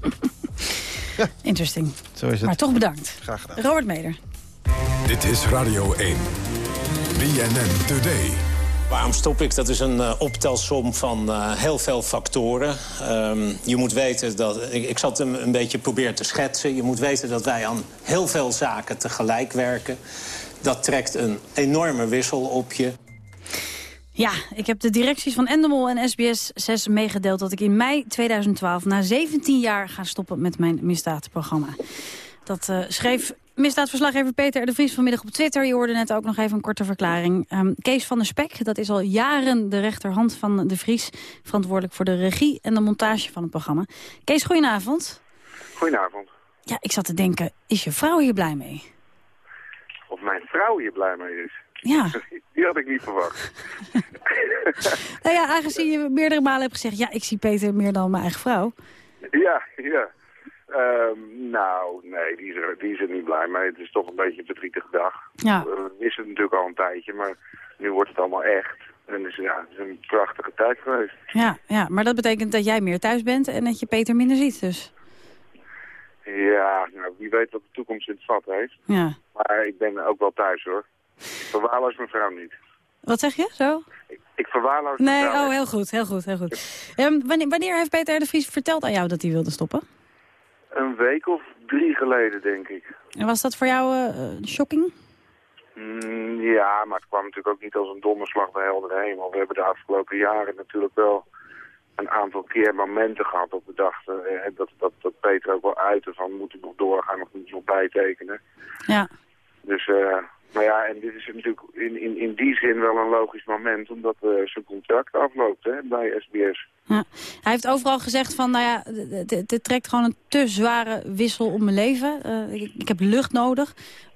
Interesting. Zo is het. Maar toch bedankt. Graag gedaan. Robert Meder. Dit is Radio 1. BNN Today. Waarom stop ik? Dat is een eh, optelsom van eh, heel veel factoren. Ehm, je moet weten dat... Ik, ik zat hem een beetje proberen te schetsen. Je moet weten dat wij aan heel veel zaken tegelijk werken. Dat trekt een enorme wissel op je. Ja, ik heb de directies van Endemol en SBS 6 meegedeeld... dat ik in mei 2012 na 17 jaar ga stoppen met mijn misdaadprogramma. Dat eh, schreef misdaadverslaggever Peter de Vries vanmiddag op Twitter. Je hoorde net ook nog even een korte verklaring. Ehm, Kees van der Spek, dat is al jaren de rechterhand van de Vries... verantwoordelijk voor de regie en de montage van het programma. Kees, goedenavond. Goedenavond. Ja, ik zat te denken, is je vrouw hier blij mee? Of mijn vrouw hier blij mee is. Ja. Die had ik niet verwacht. Nou ja, aangezien je meerdere malen hebt gezegd... ja, ik zie Peter meer dan mijn eigen vrouw. ja, ja. Ehm, nou, nee, die is, er, die is er niet blij mee. Het is toch een beetje een verdrietige dag. Ja. We wisten het natuurlijk al een tijdje, maar nu wordt het allemaal echt. En dus, ja, het is een prachtige tijd geweest. Ja, ja, maar dat betekent dat jij meer thuis bent en dat je Peter minder ziet dus. Ja, nou, wie weet wat de toekomst in het vat heeft. Ja. Maar ik ben ook wel thuis, hoor. Ik verwaarloos mijn vrouw niet. Wat zeg je, zo? Ik verwaarloos mijn Nee, oh, heel goed, heel goed, heel goed. Ehm, wanneer, wanneer heeft Peter de Vries verteld aan jou dat hij wilde stoppen? Een week of drie geleden, denk ik. En was dat voor jou eh, eh, shocking? Mm, ja, maar het kwam natuurlijk ook niet als een donderslag bij heldere hemel. We hebben de afgelopen jaren natuurlijk wel een aantal keer momenten gehad op we dachten eh, dat, dat, dat Peter ook wel uitte van moet ik nog doorgaan of moet ik nog bijtekenen. Ja. Dus, eh, maar ja, en dit is natuurlijk in, in, in die zin wel een logisch moment omdat eh, zijn contract afloopt hè, bij SBS. Ja. Hij heeft overal gezegd van, nou ja, dit trekt gewoon een te zware wissel op mijn leven. Eh, ik, ik heb lucht nodig.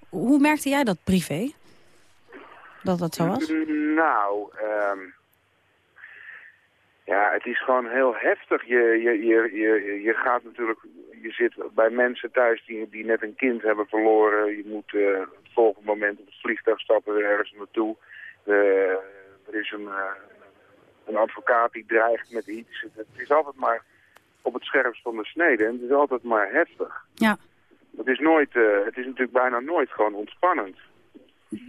Hoe merkte jij dat privé? Dat dat zo was? Nou, ehm, ja, het is gewoon heel heftig. Je, je, je, je, je gaat natuurlijk je zit bij mensen thuis die, die net een kind hebben verloren. Je moet uh, het volgende moment op het vliegtuig stappen weer ergens naartoe. Uh, er is een, uh, een advocaat die dreigt met iets. Het is altijd maar op het scherpst van de snede. En het is altijd maar heftig. Ja. Het is, nooit, het is natuurlijk bijna nooit gewoon ontspannend.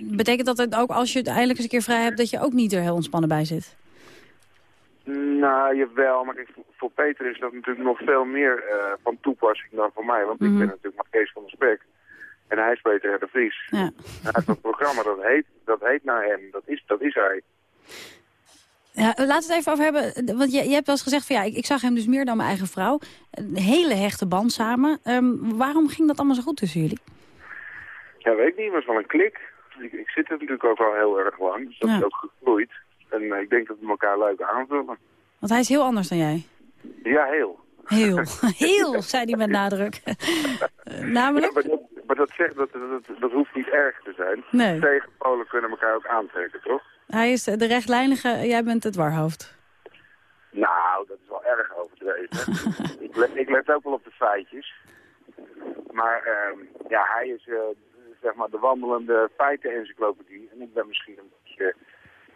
Betekent dat het ook als je het eindelijk eens een keer vrij hebt... dat je ook niet er heel ontspannen bij zit? Nou, jawel. Maar kijk, voor Peter is dat natuurlijk nog veel meer uh, van toepassing dan voor mij. Want ik ben natuurlijk maar Kees van de Spek. En hij is Peter de Vries. Ja. Hij heeft dat programma, dat heet, dat heet naar hem. Dat is, dat is hij. Ja, laten we het even over hebben. Want je, je hebt wel eens gezegd van ja, ik, ik, zag hem dus meer dan mijn eigen vrouw. Een hele hechte band samen. Um, waarom ging dat allemaal zo goed tussen jullie? Ja, weet ik niet. Het was wel een klik. Ik, ik zit er natuurlijk ook al heel erg lang. Dus dat ja. is ook gegroeid. En uh, ik denk dat we elkaar leuk aanvullen. Want hij is heel anders dan jij? Ja, heel. Heel, heel, zei hij met nadruk. Namelijk? Ja, maar, dat, maar dat zegt dat, dat, dat hoeft niet erg te zijn. Nee. Tegenpolen kunnen elkaar ook aantrekken, toch? Hij is de rechtlijnige, jij bent het warhoofd. Nou, dat is wel erg overdreven. ik, let, ik let ook wel op de feitjes. Maar uh, ja, hij is uh, zeg maar de wandelende feiten-encyclopedie. En ik ben misschien een beetje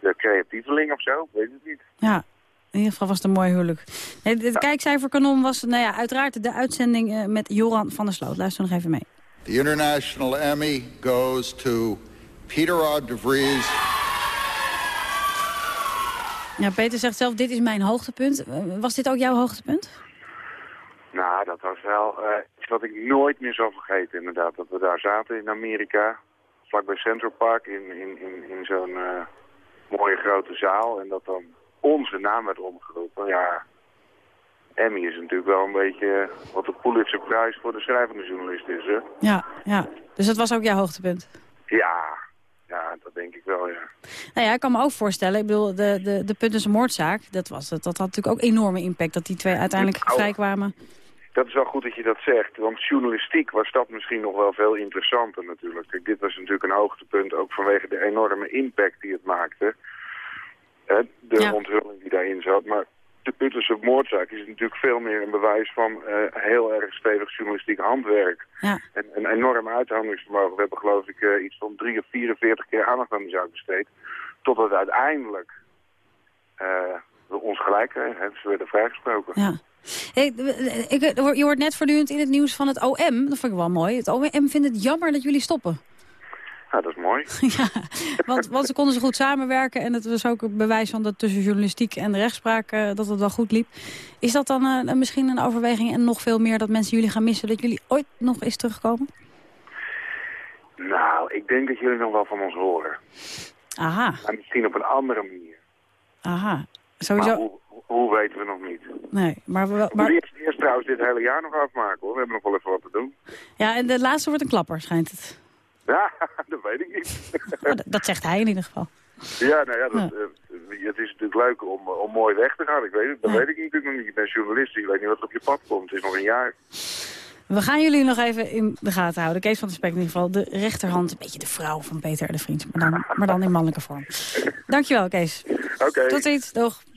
de creatieveling of zo, weet het niet. Ja, in ieder geval was het een mooi huwelijk. Het, het kijkcijferkanon was nou ja, uiteraard de uitzending uh, met Joran van der Sloot. Luister nog even mee. The International Emmy goes to Peter Rod de Vries. Ja, Peter zegt zelf, dit is mijn hoogtepunt. Was dit ook jouw hoogtepunt? Nou, dat was wel uh, iets wat ik nooit meer zal vergeten, inderdaad. Dat we daar zaten in Amerika, vlakbij Central Park, in, in, in, in zo'n uh, mooie grote zaal. En dat dan onze naam werd omgeroepen. Ja, Emmy is natuurlijk wel een beetje wat de Pulitzerprijs voor de schrijvende journalist is, hè? Ja, ja. Dus dat was ook jouw hoogtepunt? Ja, ja, dat denk ik wel, ja. Nou ja, ik kan me ook voorstellen, ik bedoel, de, de, de Puntense moordzaak, dat, was, dat, dat had natuurlijk ook enorme impact, dat die twee uiteindelijk vrijkwamen. Dat is wel goed dat je dat zegt, want journalistiek was dat misschien nog wel veel interessanter natuurlijk. Kijk, dit was natuurlijk een hoogtepunt, ook vanwege de enorme impact die het maakte. Hè, de Ja. onthulling die daarin zat, maar de Puttense moordzaak is natuurlijk veel meer een bewijs van eh, heel erg stevig journalistiek handwerk. Ja. En een enorm uithandelingsvermogen. We hebben geloof ik eh, iets van drie of 44 keer aandacht aan die zaak besteed. Totdat uiteindelijk eh, we ons gelijk kregen. Ze werden vrijgesproken. Ja. Hey, ik, je hoort net voortdurend in het nieuws van het OM. Dat vond ik wel mooi. Het OM vindt het jammer dat jullie stoppen. Ja, dat is mooi. ja, want, want ze konden zo goed samenwerken. En het was ook een bewijs van dat tussen journalistiek en de rechtspraak eh, dat het wel goed liep. Is dat dan eh, misschien een overweging en nog veel meer dat mensen jullie gaan missen? Dat jullie ooit nog eens terugkomen? Nou, ik denk dat jullie nog wel van ons horen. Aha, Maar misschien op een andere manier. aha. Maar Sowieso. Hoe, weten we nog niet. Nee, maar, we- Maar... Eerst, eerst trouwens dit hele jaar nog afmaken hoor. We hebben nog wel even wat te doen. ja, en de laatste wordt een klapper, schijnt het. Ja, dat weet ik niet. Oh, dat, zegt hij in ieder geval. Ja, nou ja, dat, eh, het is natuurlijk leuk om, om mooi weg te gaan. Ik weet het, dat Ja. weet ik natuurlijk nog niet. Je bent journalist, je weet niet wat er op je pad komt. Het is nog een jaar. We gaan jullie nog even in de gaten houden. Kees van der Spek in ieder geval. De rechterhand, een beetje de vrouw van Peter de Vriend. Maar dan, maar dan in mannelijke vorm. Dankjewel, Kees. Oké. Tot ziens. Doeg.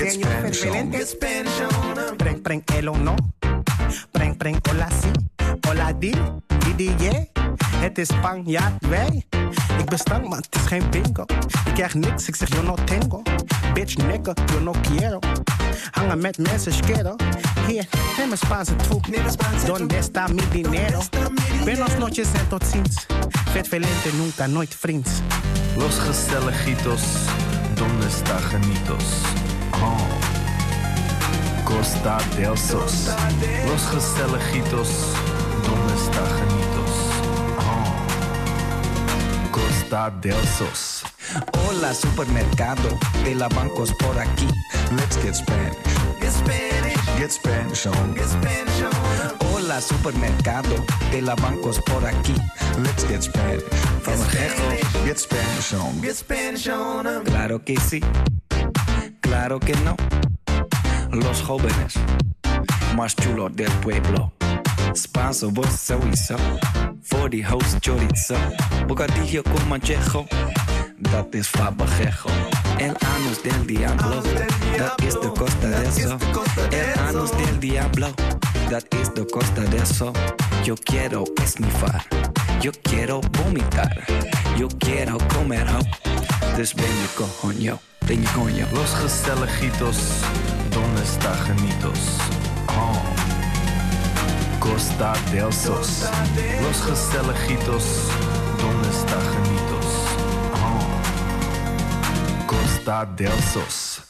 Get Spanish on. Get Spanish on. Preng, preng, elo no. Preng, preng, hola si. Hola di, di, di, yeah. Het is Spanjaard, wij. Ik ben stank, maar het is geen bingo. Ik krijg niks, ik zeg yo no tengo. Bitch, nigga, yo no quiero. Hangen met mensen, schero. Hier, neem een Spaanse troep. Donde está mi dinero? Buenos noches en tot ziens. Vet velente, nunca, nooit vriends. Los gezelligitos, donde está genitos? Oh. Costa del Sos. Los gezelligitos, donde está genitos? Oh. Costa del Sos. Hola, supermercado de la bancos por aquí. Let's get Spanish. Get Spanish. Get Spanish on. Get Spanish on. Hola, supermercado de la bancos por aquí. Let's get Spanish. From Gejo, get Spanish on. Get Spanish on. Claro que sí, claro que no. Los jóvenes más chulos del pueblo. Spanso, vos sowieso. Voor die host chorizo. Bocadillo con manchejo. Dat is fabajejo. El anus del diablo. Dat is de costa de eso. El anus del diablo. Dat is de costa de eso. Yo quiero esnifar. Yo quiero vomitar. Yo quiero comer ho. Dus ben je coño. Coño. Los gezelligitos, donde está genitos? Oh. Costa del Sos. Los gezelligitos, donde está genitos? Oh. Costa del Sos.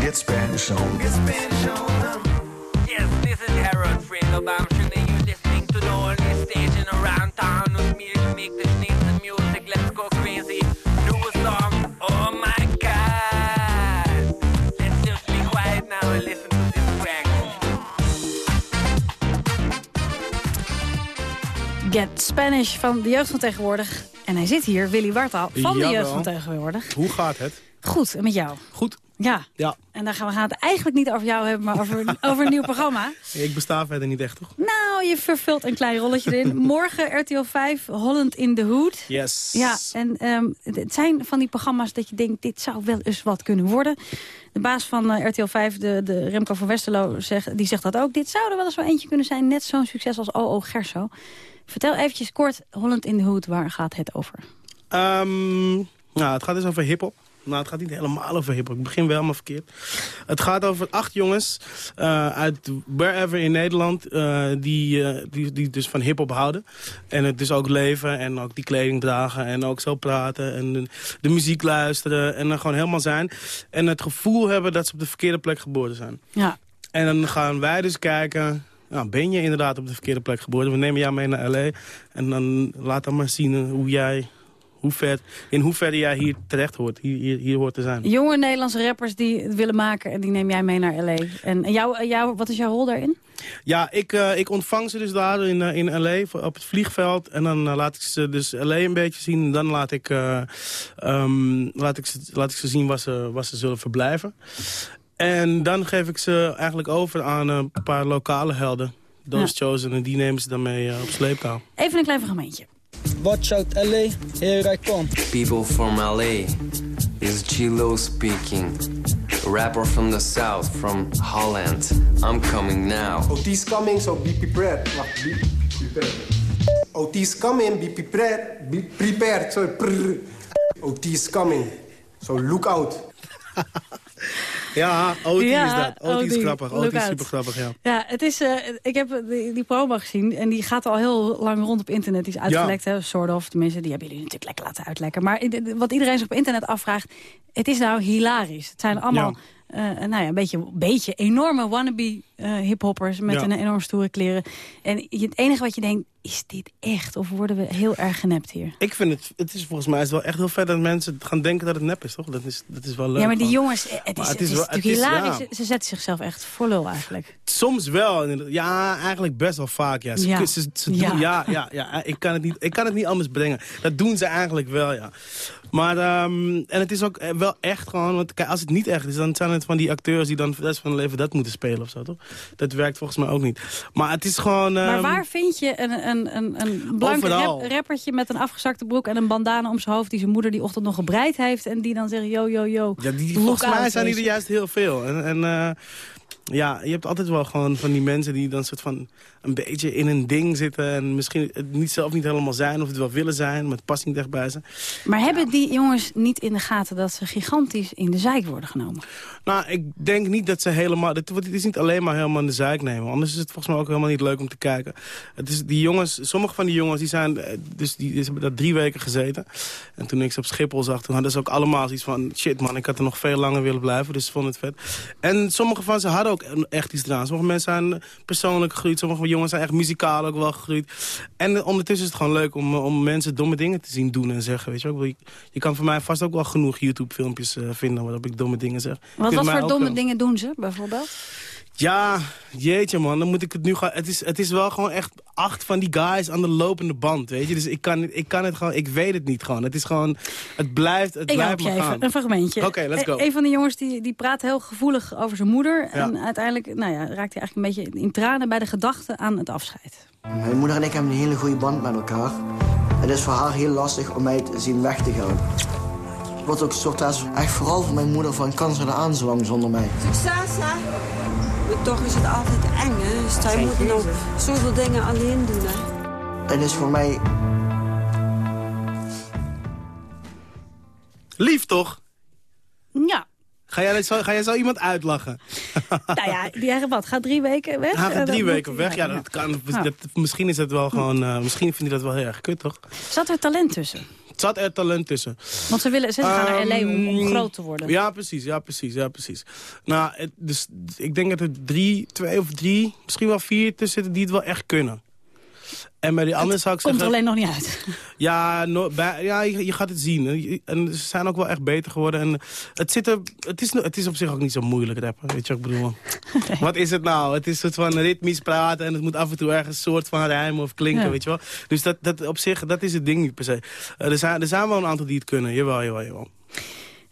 Get Spanish on. Get Spanish on. Yes, this is Harold Friedelbaum. Shouldn't you listening to the only station around town with me to make the sneeze the music? Let's go crazy. Do a song. Oh my god. Let's just be quiet now and listen to this track. Get Spanish van de jeugd van tegenwoordig. En hij zit hier, Willy Wartaal, van de jeugd van tegenwoordig. Hoe gaat het? Goed, en met jou? Goed. Ja. Ja. En dan gaan we gaan het eigenlijk niet over jou hebben, maar over, over een nieuw programma. Ik besta verder niet echt, toch? Nou, je vervult een klein rolletje erin. Morgen RTL 5, Holland in the Hood. Yes. Ja, en ehm, het zijn van die programma's dat je denkt, dit zou wel eens wat kunnen worden. De baas van eh, RTL 5, de, de Remco van Westerlo, zegt, die zegt dat ook. Dit zou er wel eens zo eentje kunnen zijn, net zo'n succes als OO Gerso. Vertel eventjes kort, Holland in the Hood, waar gaat het over? Ehm, nou, het gaat dus over hiphop. Nou, het gaat niet helemaal over hiphop. Ik begin wel, maar verkeerd. Het gaat over acht jongens eh, uit wherever in Nederland... eh, die, eh, die, die dus van hiphop houden. En het dus ook leven en ook die kleding dragen... en ook zo praten en de, de muziek luisteren... en dan gewoon helemaal zijn. En het gevoel hebben dat ze op de verkeerde plek geboren zijn. Ja. En dan gaan wij dus kijken... Nou, ben je inderdaad op de verkeerde plek geboren? We nemen jou mee naar L.A. En dan laat dan maar zien hoe jij... Hoe ver, in hoeverre jij hier terecht hoort, hier, hier, hier hoort te zijn. Jonge Nederlandse rappers die het willen maken en die neem jij mee naar L.A. En, en jou, jou, wat is jouw rol daarin? Ja, ik, eh, ik ontvang ze dus daar in, eh, in L.A. op het vliegveld. En dan eh, laat ik ze dus L.A. een beetje zien. En dan laat ik, eh, ehm, laat ik, ze, laat ik ze zien waar ze, waar ze zullen verblijven. En dan geef ik ze eigenlijk over aan een paar lokale helden. Those Chosen. En die nemen ze dan mee eh, op sleeptouw. Even een klein fragmentje. Watch out LA, here I come. People from LA. Is Chilo speaking. A rapper from the south, from Holland. I'm coming now. OT's coming, so be prepared. Wacht, be prepared. OT's coming, be prepared. Be prepared, sorry. Prr. OT's coming, so look out. Ja, Oti Ja, is dat. Oti is grappig. Oti is super grappig, ja. Ja, het is, eh, ik heb die, die promo gezien en die gaat al heel lang rond op internet. Die is uitgelekt, hè, sort of. Tenminste, die hebben jullie natuurlijk lekker laten uitlekken. Maar wat iedereen zich op internet afvraagt, het is nou hilarisch. Het zijn allemaal eh, nou ja, een beetje, beetje enorme wannabe eh hiphoppers met Ja. een enorm stoere kleren. En je- het enige wat je denkt, is dit echt? Of worden we heel erg genept hier? Ik vind het, het is volgens mij is wel echt heel vet dat mensen gaan denken dat het nep is, toch? Dat is, dat is wel leuk. ja, maar die jongens, eh, het is, het is, wel- het is- hilarisch. ja. Ze- Ze zetten zichzelf echt voor lul eigenlijk. Soms wel. Ja, eigenlijk best wel vaak. Ja. Ze, Ja. ze, ze Ja. Doen, ja, ja, ja. Ik, kan het niet, ik kan het niet anders brengen. Dat doen ze eigenlijk wel, ja. Maar, ehm, en het is ook eh, wel echt gewoon... Want kijk, als het niet echt is, dan zijn het van die acteurs... die dan de rest van hun leven dat moeten spelen of zo, toch? Dat werkt volgens mij ook niet. Maar het is gewoon... Maar ehm, waar vind je een, een, een, een blank rap- rappertje met een afgezakte broek en een bandana om zijn hoofd... die zijn moeder die ochtend nog gebreid heeft en die dan zegt yo, yo, yo. Ja, die, look volgens mij zijn die er juist heel veel. En, en, eh, ja, je hebt altijd wel gewoon van die mensen die dan soort van een beetje in een ding zitten... en misschien het niet zelf niet helemaal zijn of het wel willen zijn... met passing dichtbij ze. Maar hebben die jongens niet in de gaten dat ze gigantisch in de zijk worden genomen? Nou, ik denk niet dat ze helemaal... Het is niet alleen maar helemaal in de zijk nemen. Anders is het volgens mij ook helemaal niet leuk om te kijken. Het is die jongens, sommige van die jongens, die zijn... eh, Dus die, die hebben daar drie weken gezeten. En toen ik ze op Schiphol zag, toen hadden ze ook allemaal zoiets van... Shit man, ik had er nog veel langer willen blijven. Dus ze vonden het vet. En sommige van ze hadden ook echt iets eraan. Sommige mensen zijn persoonlijk gegroeid. Sommige jongens zijn echt muzikaal ook wel gegroeid. En ondertussen is het gewoon leuk om, om mensen domme dingen te zien doen en zeggen. Weet je, bedoel, je, je kan voor mij vast ook wel genoeg YouTube-filmpjes eh, vinden... waarop ik domme dingen zeg. Kunt wat voor ook domme dingen doen ze, bijvoorbeeld? Ja, jeetje man, dan moet ik het nu gaan. Het is, het is wel gewoon echt acht van die guys aan de lopende band, weet je. Dus ik kan, ik kan het gewoon, ik weet het niet gewoon. Het is gewoon, het blijft, het Ik blijft maar even, gaan. een fragmentje. Oké, let's go. E- Een van de jongens die, die praat heel gevoelig over zijn moeder. Ja. En uiteindelijk nou ja, raakt hij eigenlijk een beetje in tranen bij de gedachte aan het afscheid. Mijn moeder en ik hebben een hele goede band met elkaar. Het is voor haar heel lastig om mij te zien weg te gaan. Wordt ook een soort als- echt vooral voor mijn moeder van kan ze er aan zo lang zonder mij. Succes, hè? Maar toch is het altijd eng, hè? Dus zij moeten nog zoveel dingen alleen doen, hè? Het is voor mij Lief toch? Ja. Ga jij, zo, ga jij zo iemand uitlachen? nou ja, die wat, gaat drie weken weg? Hij Eh, gaat drie weken weg. Ja, dat kan, Ja. dat, misschien is het wel gewoon, eh, misschien vindt hij dat wel heel erg kut, toch? Zat er talent tussen? Zat er talent tussen? Want ze, willen, ze gaan naar L.A. om, om Ehm, groot te worden. Ja, precies, ja, precies, ja, precies. Nou, het, dus, ik denk dat er drie, twee of drie, misschien wel vier tussen zitten die het wel echt kunnen. En bij die anderen zou ik Komt zeggen... er alleen nog niet uit. Ja, no, bij, ja je, je gaat het zien. En ze zijn ook wel echt beter geworden. En het, zit er, het, is, het is op zich ook niet zo moeilijk rappen. Weet je wat ik bedoel? Wat is het nou? Het is een soort van ritmisch praten. En het moet af en toe ergens een soort van rijmen of klinken. Ja. Weet je wel? Dus dat, dat op zich, dat is het ding niet per se. Eh, er, zijn, er zijn wel een aantal die het kunnen. Jawel, jawel, jawel.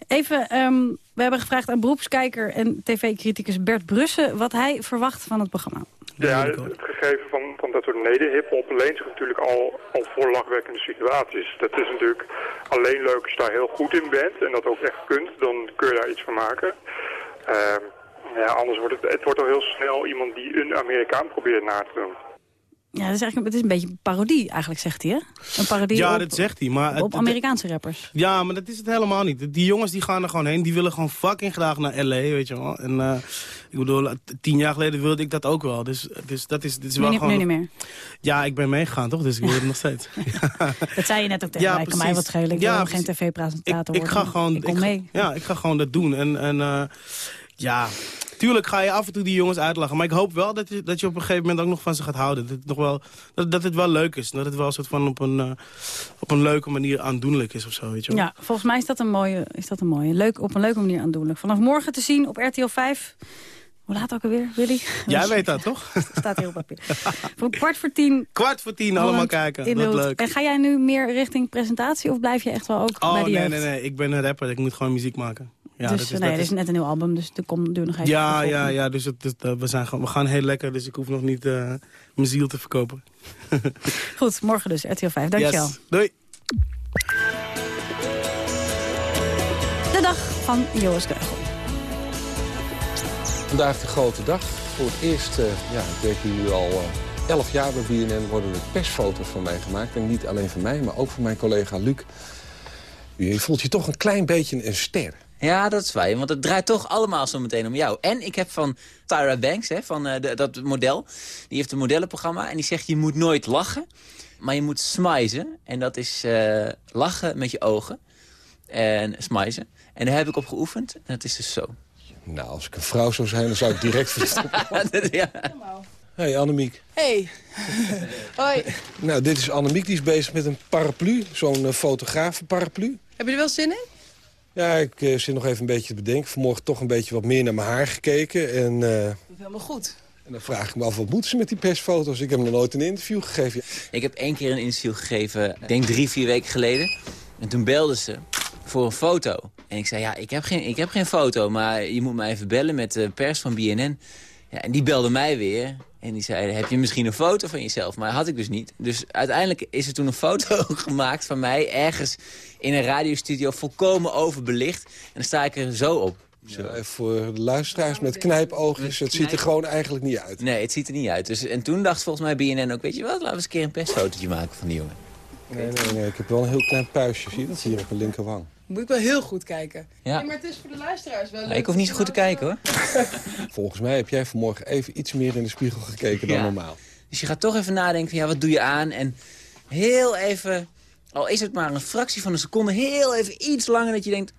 Even, ehm, we hebben gevraagd aan beroepskijker en tv-criticus Bert Brussen... wat hij verwacht van het programma. Ja, het het gegeven van, van dat soort nederhip-hop leent zich natuurlijk al, al voor lachwekkende situaties. Dat is natuurlijk alleen leuk als je daar heel goed in bent en dat ook echt kunt, dan kun je daar iets van maken. Ehm, ja, anders wordt het, het wordt al heel snel iemand die een Amerikaan probeert na te doen. Ja, dat is eigenlijk, het is een beetje een parodie, eigenlijk, zegt hij, hè? Een parodie Ja, op, dat zegt hij. Maar op het- Amerikaanse rappers. Ja, maar dat is het helemaal niet. Die jongens die gaan er gewoon heen. Die willen gewoon fucking graag naar L.A., weet je wel. En eh, ik bedoel, tien jaar geleden wilde ik dat ook wel. Dus, dus dat is, dit is Nu wel niet- gewoon... nu niet meer. Ja, ik ben meegegaan, toch? Dus ik wil het nog steeds. Dat zei je net ook tegen Ja, mij. Kan mij wat schelen. Ik Ja, wil geen tv-presentator ik worden. ga gewoon... Ik ga- mee. Ja, ik ga gewoon dat doen. En, en eh, ja, tuurlijk ga je af en toe die jongens uitlachen. Maar ik hoop wel dat je, dat je op een gegeven moment ook nog van ze gaat houden. Dat het, nog wel, dat, dat het wel leuk is. Dat het wel een soort van op een, eh, op een leuke manier aandoenlijk is of zo, weet je wel. Ja, volgens mij is dat een mooie. Is dat een mooie. Leuk, op een leuke manier aandoenlijk. Vanaf morgen te zien op RTL 5. Hoe laat ook alweer, Willy? Jij weet dat, toch? Staat hier op papier. Voor kwart voor tien. Kwart voor tien, allemaal kijken. Hoed. leuk. En ga jij nu meer richting presentatie of blijf je echt wel ook Oh, bij de nee, jeugd? nee, nee. Ik ben een rapper. Ik moet gewoon muziek maken. Ja, dus dat is, nee, dat er is is- net een nieuw album, dus er komt duur nog even. ja, ja, ja. Dus het, het, eh, we, zijn gewoon, we gaan heel lekker. Dus ik hoef nog niet eh, mijn ziel te verkopen. Goed, morgen dus RTL 5. Dankjewel. Yes. Doei. De dag van Joris Keugel. Vandaag de grote dag. Voor het eerst, eh, ja, ik werk nu al eh, 11 jaar bij BNN, worden er persfoto's van mij gemaakt. En niet alleen van mij, maar ook van mijn collega Luc. Je voelt je toch een klein beetje een ster. Ja, dat is waar. Want het draait toch allemaal zo meteen om jou. En ik heb van Tyra Banks, hè, van eh, de- dat model... die heeft een modellenprogramma en die zegt... je moet nooit lachen, maar je moet smizen. En dat is eh, lachen met je ogen. En smizen. En daar heb ik op geoefend. En dat is dus zo. Nou, als ik een vrouw zou zijn, dan zou ik direct verstoppen. ja. Hey Annemiek. Hey. Hoi. Nou, dit is Annemiek, die is bezig met een paraplu. Zo'n eh, fotografenparaplu. Heb je er wel zin in? Ja, ik eh, zit nog even een beetje te bedenken. Vanmorgen toch een beetje wat meer naar mijn haar gekeken. En, eh, Dat is helemaal goed. en dan vraag ik me af, wat moeten ze met die persfoto's? Ik heb nog nooit een interview gegeven. Ik heb één keer een interview gegeven, ik denk drie, vier weken geleden. En toen belden ze voor een foto. En ik zei, ja, ik heb geen, ik heb geen foto, maar je moet mij even bellen met de pers van BNN. Ja, en die belde mij weer. En die zei, heb je misschien een foto van jezelf? Maar had ik dus niet. Dus uiteindelijk is er toen een foto gemaakt van mij... ergens in een radiostudio volkomen overbelicht. En dan sta ik er zo op. Zo, voor de luisteraars met knijpoogjes. Het ziet er gewoon eigenlijk niet uit. Nee, het ziet er niet uit. Dus, en toen dacht volgens mij BNN ook, weet je wat, laten we eens een keer een persfotootje maken van die jongen. Nee, nee, nee. Ik heb wel een heel klein puistje. Zie je dat hier op mijn linkerwang? Moet ik wel heel goed kijken. Ja. Nee, maar het is voor de luisteraars wel Ja, leuk. ik hoef niet zo goed te kijken hoor. Volgens mij heb jij vanmorgen even iets meer in de spiegel gekeken dan Ja. normaal. Dus je gaat toch even nadenken van, ja, wat doe je aan? En heel even, al is het maar een fractie van een seconde, heel even iets langer dat je denkt,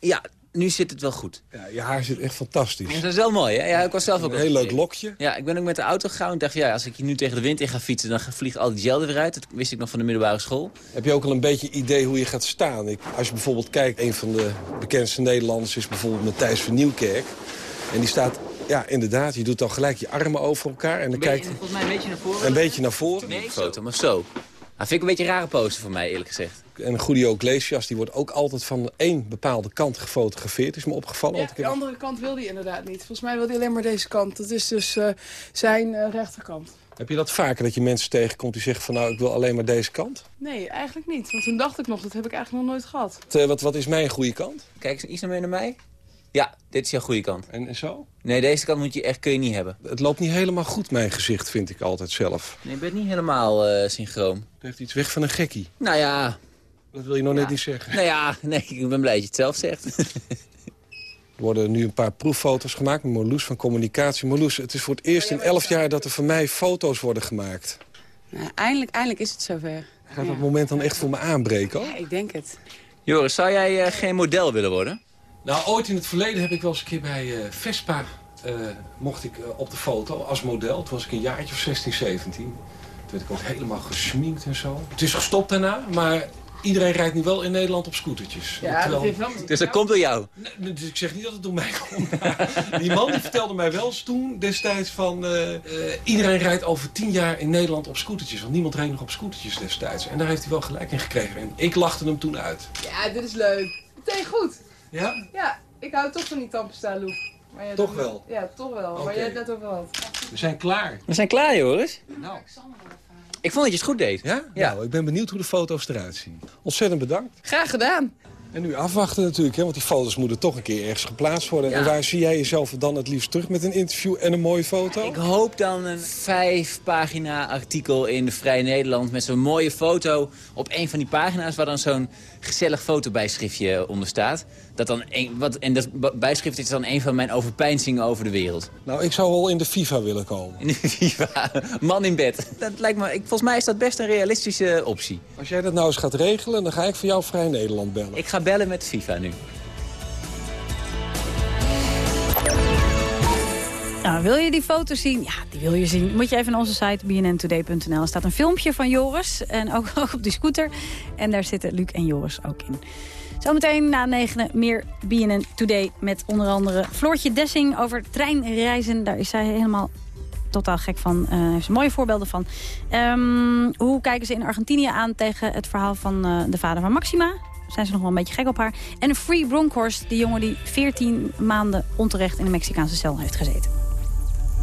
ja, nu zit het wel goed. Ja, je haar zit echt fantastisch. Ja, dat is wel mooi, hè? Ja, ik was zelf ook Een heel leuk lokje. Ja, ik ben ook met de auto gegaan en dacht, ja, als ik hier nu tegen de wind in ga fietsen, dan vliegt al die gel er weer uit. Dat wist ik nog van de middelbare school. Heb je ook al een beetje idee hoe je gaat staan? Ik, als je bijvoorbeeld kijkt, een van de bekendste Nederlanders is bijvoorbeeld Matthijs van Nieuwkerk. En die staat, ja inderdaad, je doet dan gelijk je armen over elkaar en dan kijkt Volgens mij een beetje naar voren. een beetje naar voren. Nee, foto, maar zo. Dat vind ik een beetje een rare pose voor mij, eerlijk gezegd. En Julio Iglesias, die wordt ook altijd van één bepaalde kant gefotografeerd. Is me opgevallen. Ja, de andere kant wil hij inderdaad niet. Volgens mij wil hij alleen maar deze kant. Dat is dus eh, zijn eh, rechterkant. Heb je dat vaker, dat je mensen tegenkomt die zeggen van nou, ik wil alleen maar deze kant? Nee, eigenlijk niet. Want toen dacht ik nog, dat heb ik eigenlijk nog nooit gehad. Eh, wat, wat is mijn goede kant? Kijk eens iets naar mij. Ja, dit is jouw goede kant. En, en zo? Nee, deze kant moet je echt, kun je niet hebben. Het loopt niet helemaal goed, mijn gezicht, vind ik altijd zelf. Nee, je bent niet helemaal eh, synchroon. Het heeft iets weg van een gekkie. Nou ja, Dat wil je nog net niet zeggen. nou ja, nee, ik ben blij dat je het zelf zegt. Er worden nu een paar proeffoto's gemaakt met Marloes van Communicatie. Marloes, het is voor het eerst in elf jaar dat er van mij foto's worden gemaakt. Nou, eindelijk, eindelijk is het zover. Gaat dat moment dan echt voor me aanbreken? hoor? Ja, ik denk het. Joris, zou jij eh, geen model willen worden? Nou, ooit in het verleden heb ik wel eens een keer bij eh, Vespa... eh, mocht ik eh, op de foto als model. Toen was ik een jaartje of 16, 17. Toen werd ik ook helemaal gesminkt en zo. Het is gestopt daarna, maar iedereen rijdt nu wel in Nederland op scootertjes. Terwijl- Dus dat komt door jou. Nee, Dus ik zeg niet dat het door mij komt. maar Die man die vertelde mij wel eens toen destijds van... iedereen rijdt over tien jaar in Nederland op scootertjes. Want niemand reed nog op scootertjes destijds. En daar heeft hij wel gelijk in gekregen. En ik lachte hem toen uit. Ja, dit is leuk. Meteen goed. Ja? Ja, ik hou toch van die tandpasta look. Maar jij Toch wel? Ja, toch wel. Maar jij hebt net over wat. We zijn klaar. We zijn klaar, Joris. Nou. Ik vond dat je het goed deed. Ja? Nou, ik ben benieuwd hoe de foto's eruit zien. Ontzettend bedankt. Graag gedaan. En nu afwachten natuurlijk, hè, want die foto's moeten toch een keer ergens geplaatst worden. Ja. En waar zie jij jezelf dan het liefst terug met een interview en een mooie foto? Ik hoop dan een vijf pagina artikel in de Vrij Nederland... met zo'n mooie foto op een van die pagina's... waar dan zo'n gezellig fotobijschriftje onder staat. Dat dan een, wat, en dat bijschrift is dan een van mijn overpeinzingen over de wereld. Nou, ik zou wel in de FIFA willen komen. In de FIFA, man in bed. Dat lijkt me, ik, volgens mij is dat best een realistische optie. Als jij dat nou eens gaat regelen, dan ga ik voor jou Vrij Nederland bellen. Ik ga bellen met FIFA nu. Nou, wil je die foto's zien? Ja, die wil je zien. Moet je even naar onze site bnntoday.nl. Er staat een filmpje van Joris en ook, ook op die scooter. En daar zitten Luc en Joris ook in. Zometeen na negenen meer BNN Today met onder andere Floortje Dessing over treinreizen. Daar is zij helemaal totaal gek van. Eh heeft ze mooie voorbeelden van. Ehm, hoe kijken ze in Argentinië aan tegen het verhaal van eh, de vader van Maxima? Zijn ze nog wel een beetje gek op haar. En Free Bronkhorst, die jongen die 14 maanden onterecht in de Mexicaanse cel heeft gezeten.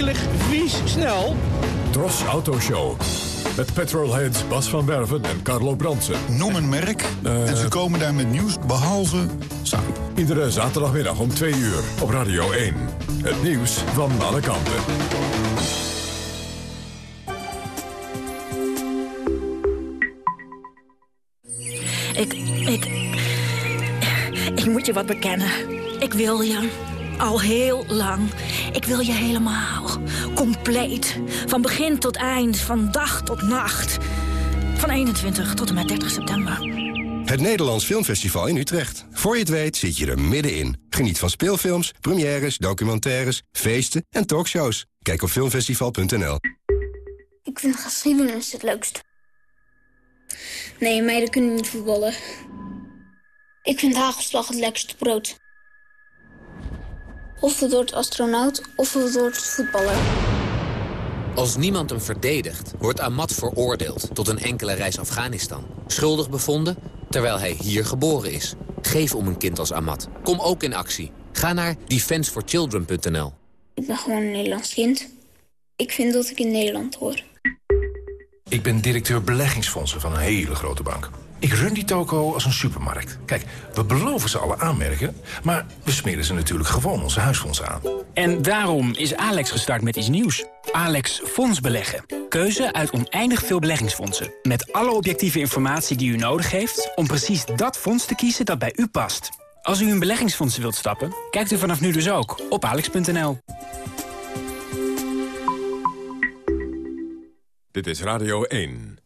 akelig, vies, snel. Tros Autoshow. Met petrolheads Bas van Werven en Carlo Bransen. Noem een merk en ze komen daar met nieuws behalve samen. Iedere zaterdagmiddag om 2 uur op Radio 1. Het nieuws van alle kanten. Ik, ik, ik moet je wat bekennen. Ik wil je. Al heel lang. Ik wil je helemaal. Compleet. Van begin tot eind. Van dag tot nacht. Van 21 tot en met 30 september. Het Nederlands Filmfestival in Utrecht. Voor je het weet zit je er middenin. Geniet van speelfilms, premières, documentaires, feesten en talkshows. Kijk op filmfestival.nl. Ik vind geschiedenis het leukst. Nee, meiden kunnen niet voetballen. Ik vind hagelslag het lekkerste brood. Of het wordt astronaut, of het wordt voetballer. Als niemand hem verdedigt, wordt Ahmad veroordeeld tot een enkele reis Afghanistan. Schuldig bevonden, terwijl hij hier geboren is. Geef om een kind als Ahmad. Kom ook in actie. Ga naar defenseforchildren.nl. Ik ben gewoon een Nederlands kind. Ik vind dat ik in Nederland hoor. Ik ben directeur beleggingsfondsen van een hele grote bank. Ik run die toko als een supermarkt. Kijk, we beloven ze alle aanmerken, maar we smeren ze natuurlijk gewoon onze huisfondsen aan. En daarom is Alex gestart met iets nieuws. Alex Fonds Beleggen. Keuze uit oneindig veel beleggingsfondsen. Met alle objectieve informatie die u nodig heeft... om precies dat fonds te kiezen dat bij u past. Als u in beleggingsfondsen wilt stappen, kijkt u vanaf nu dus ook op alex.nl. Dit is Radio 1.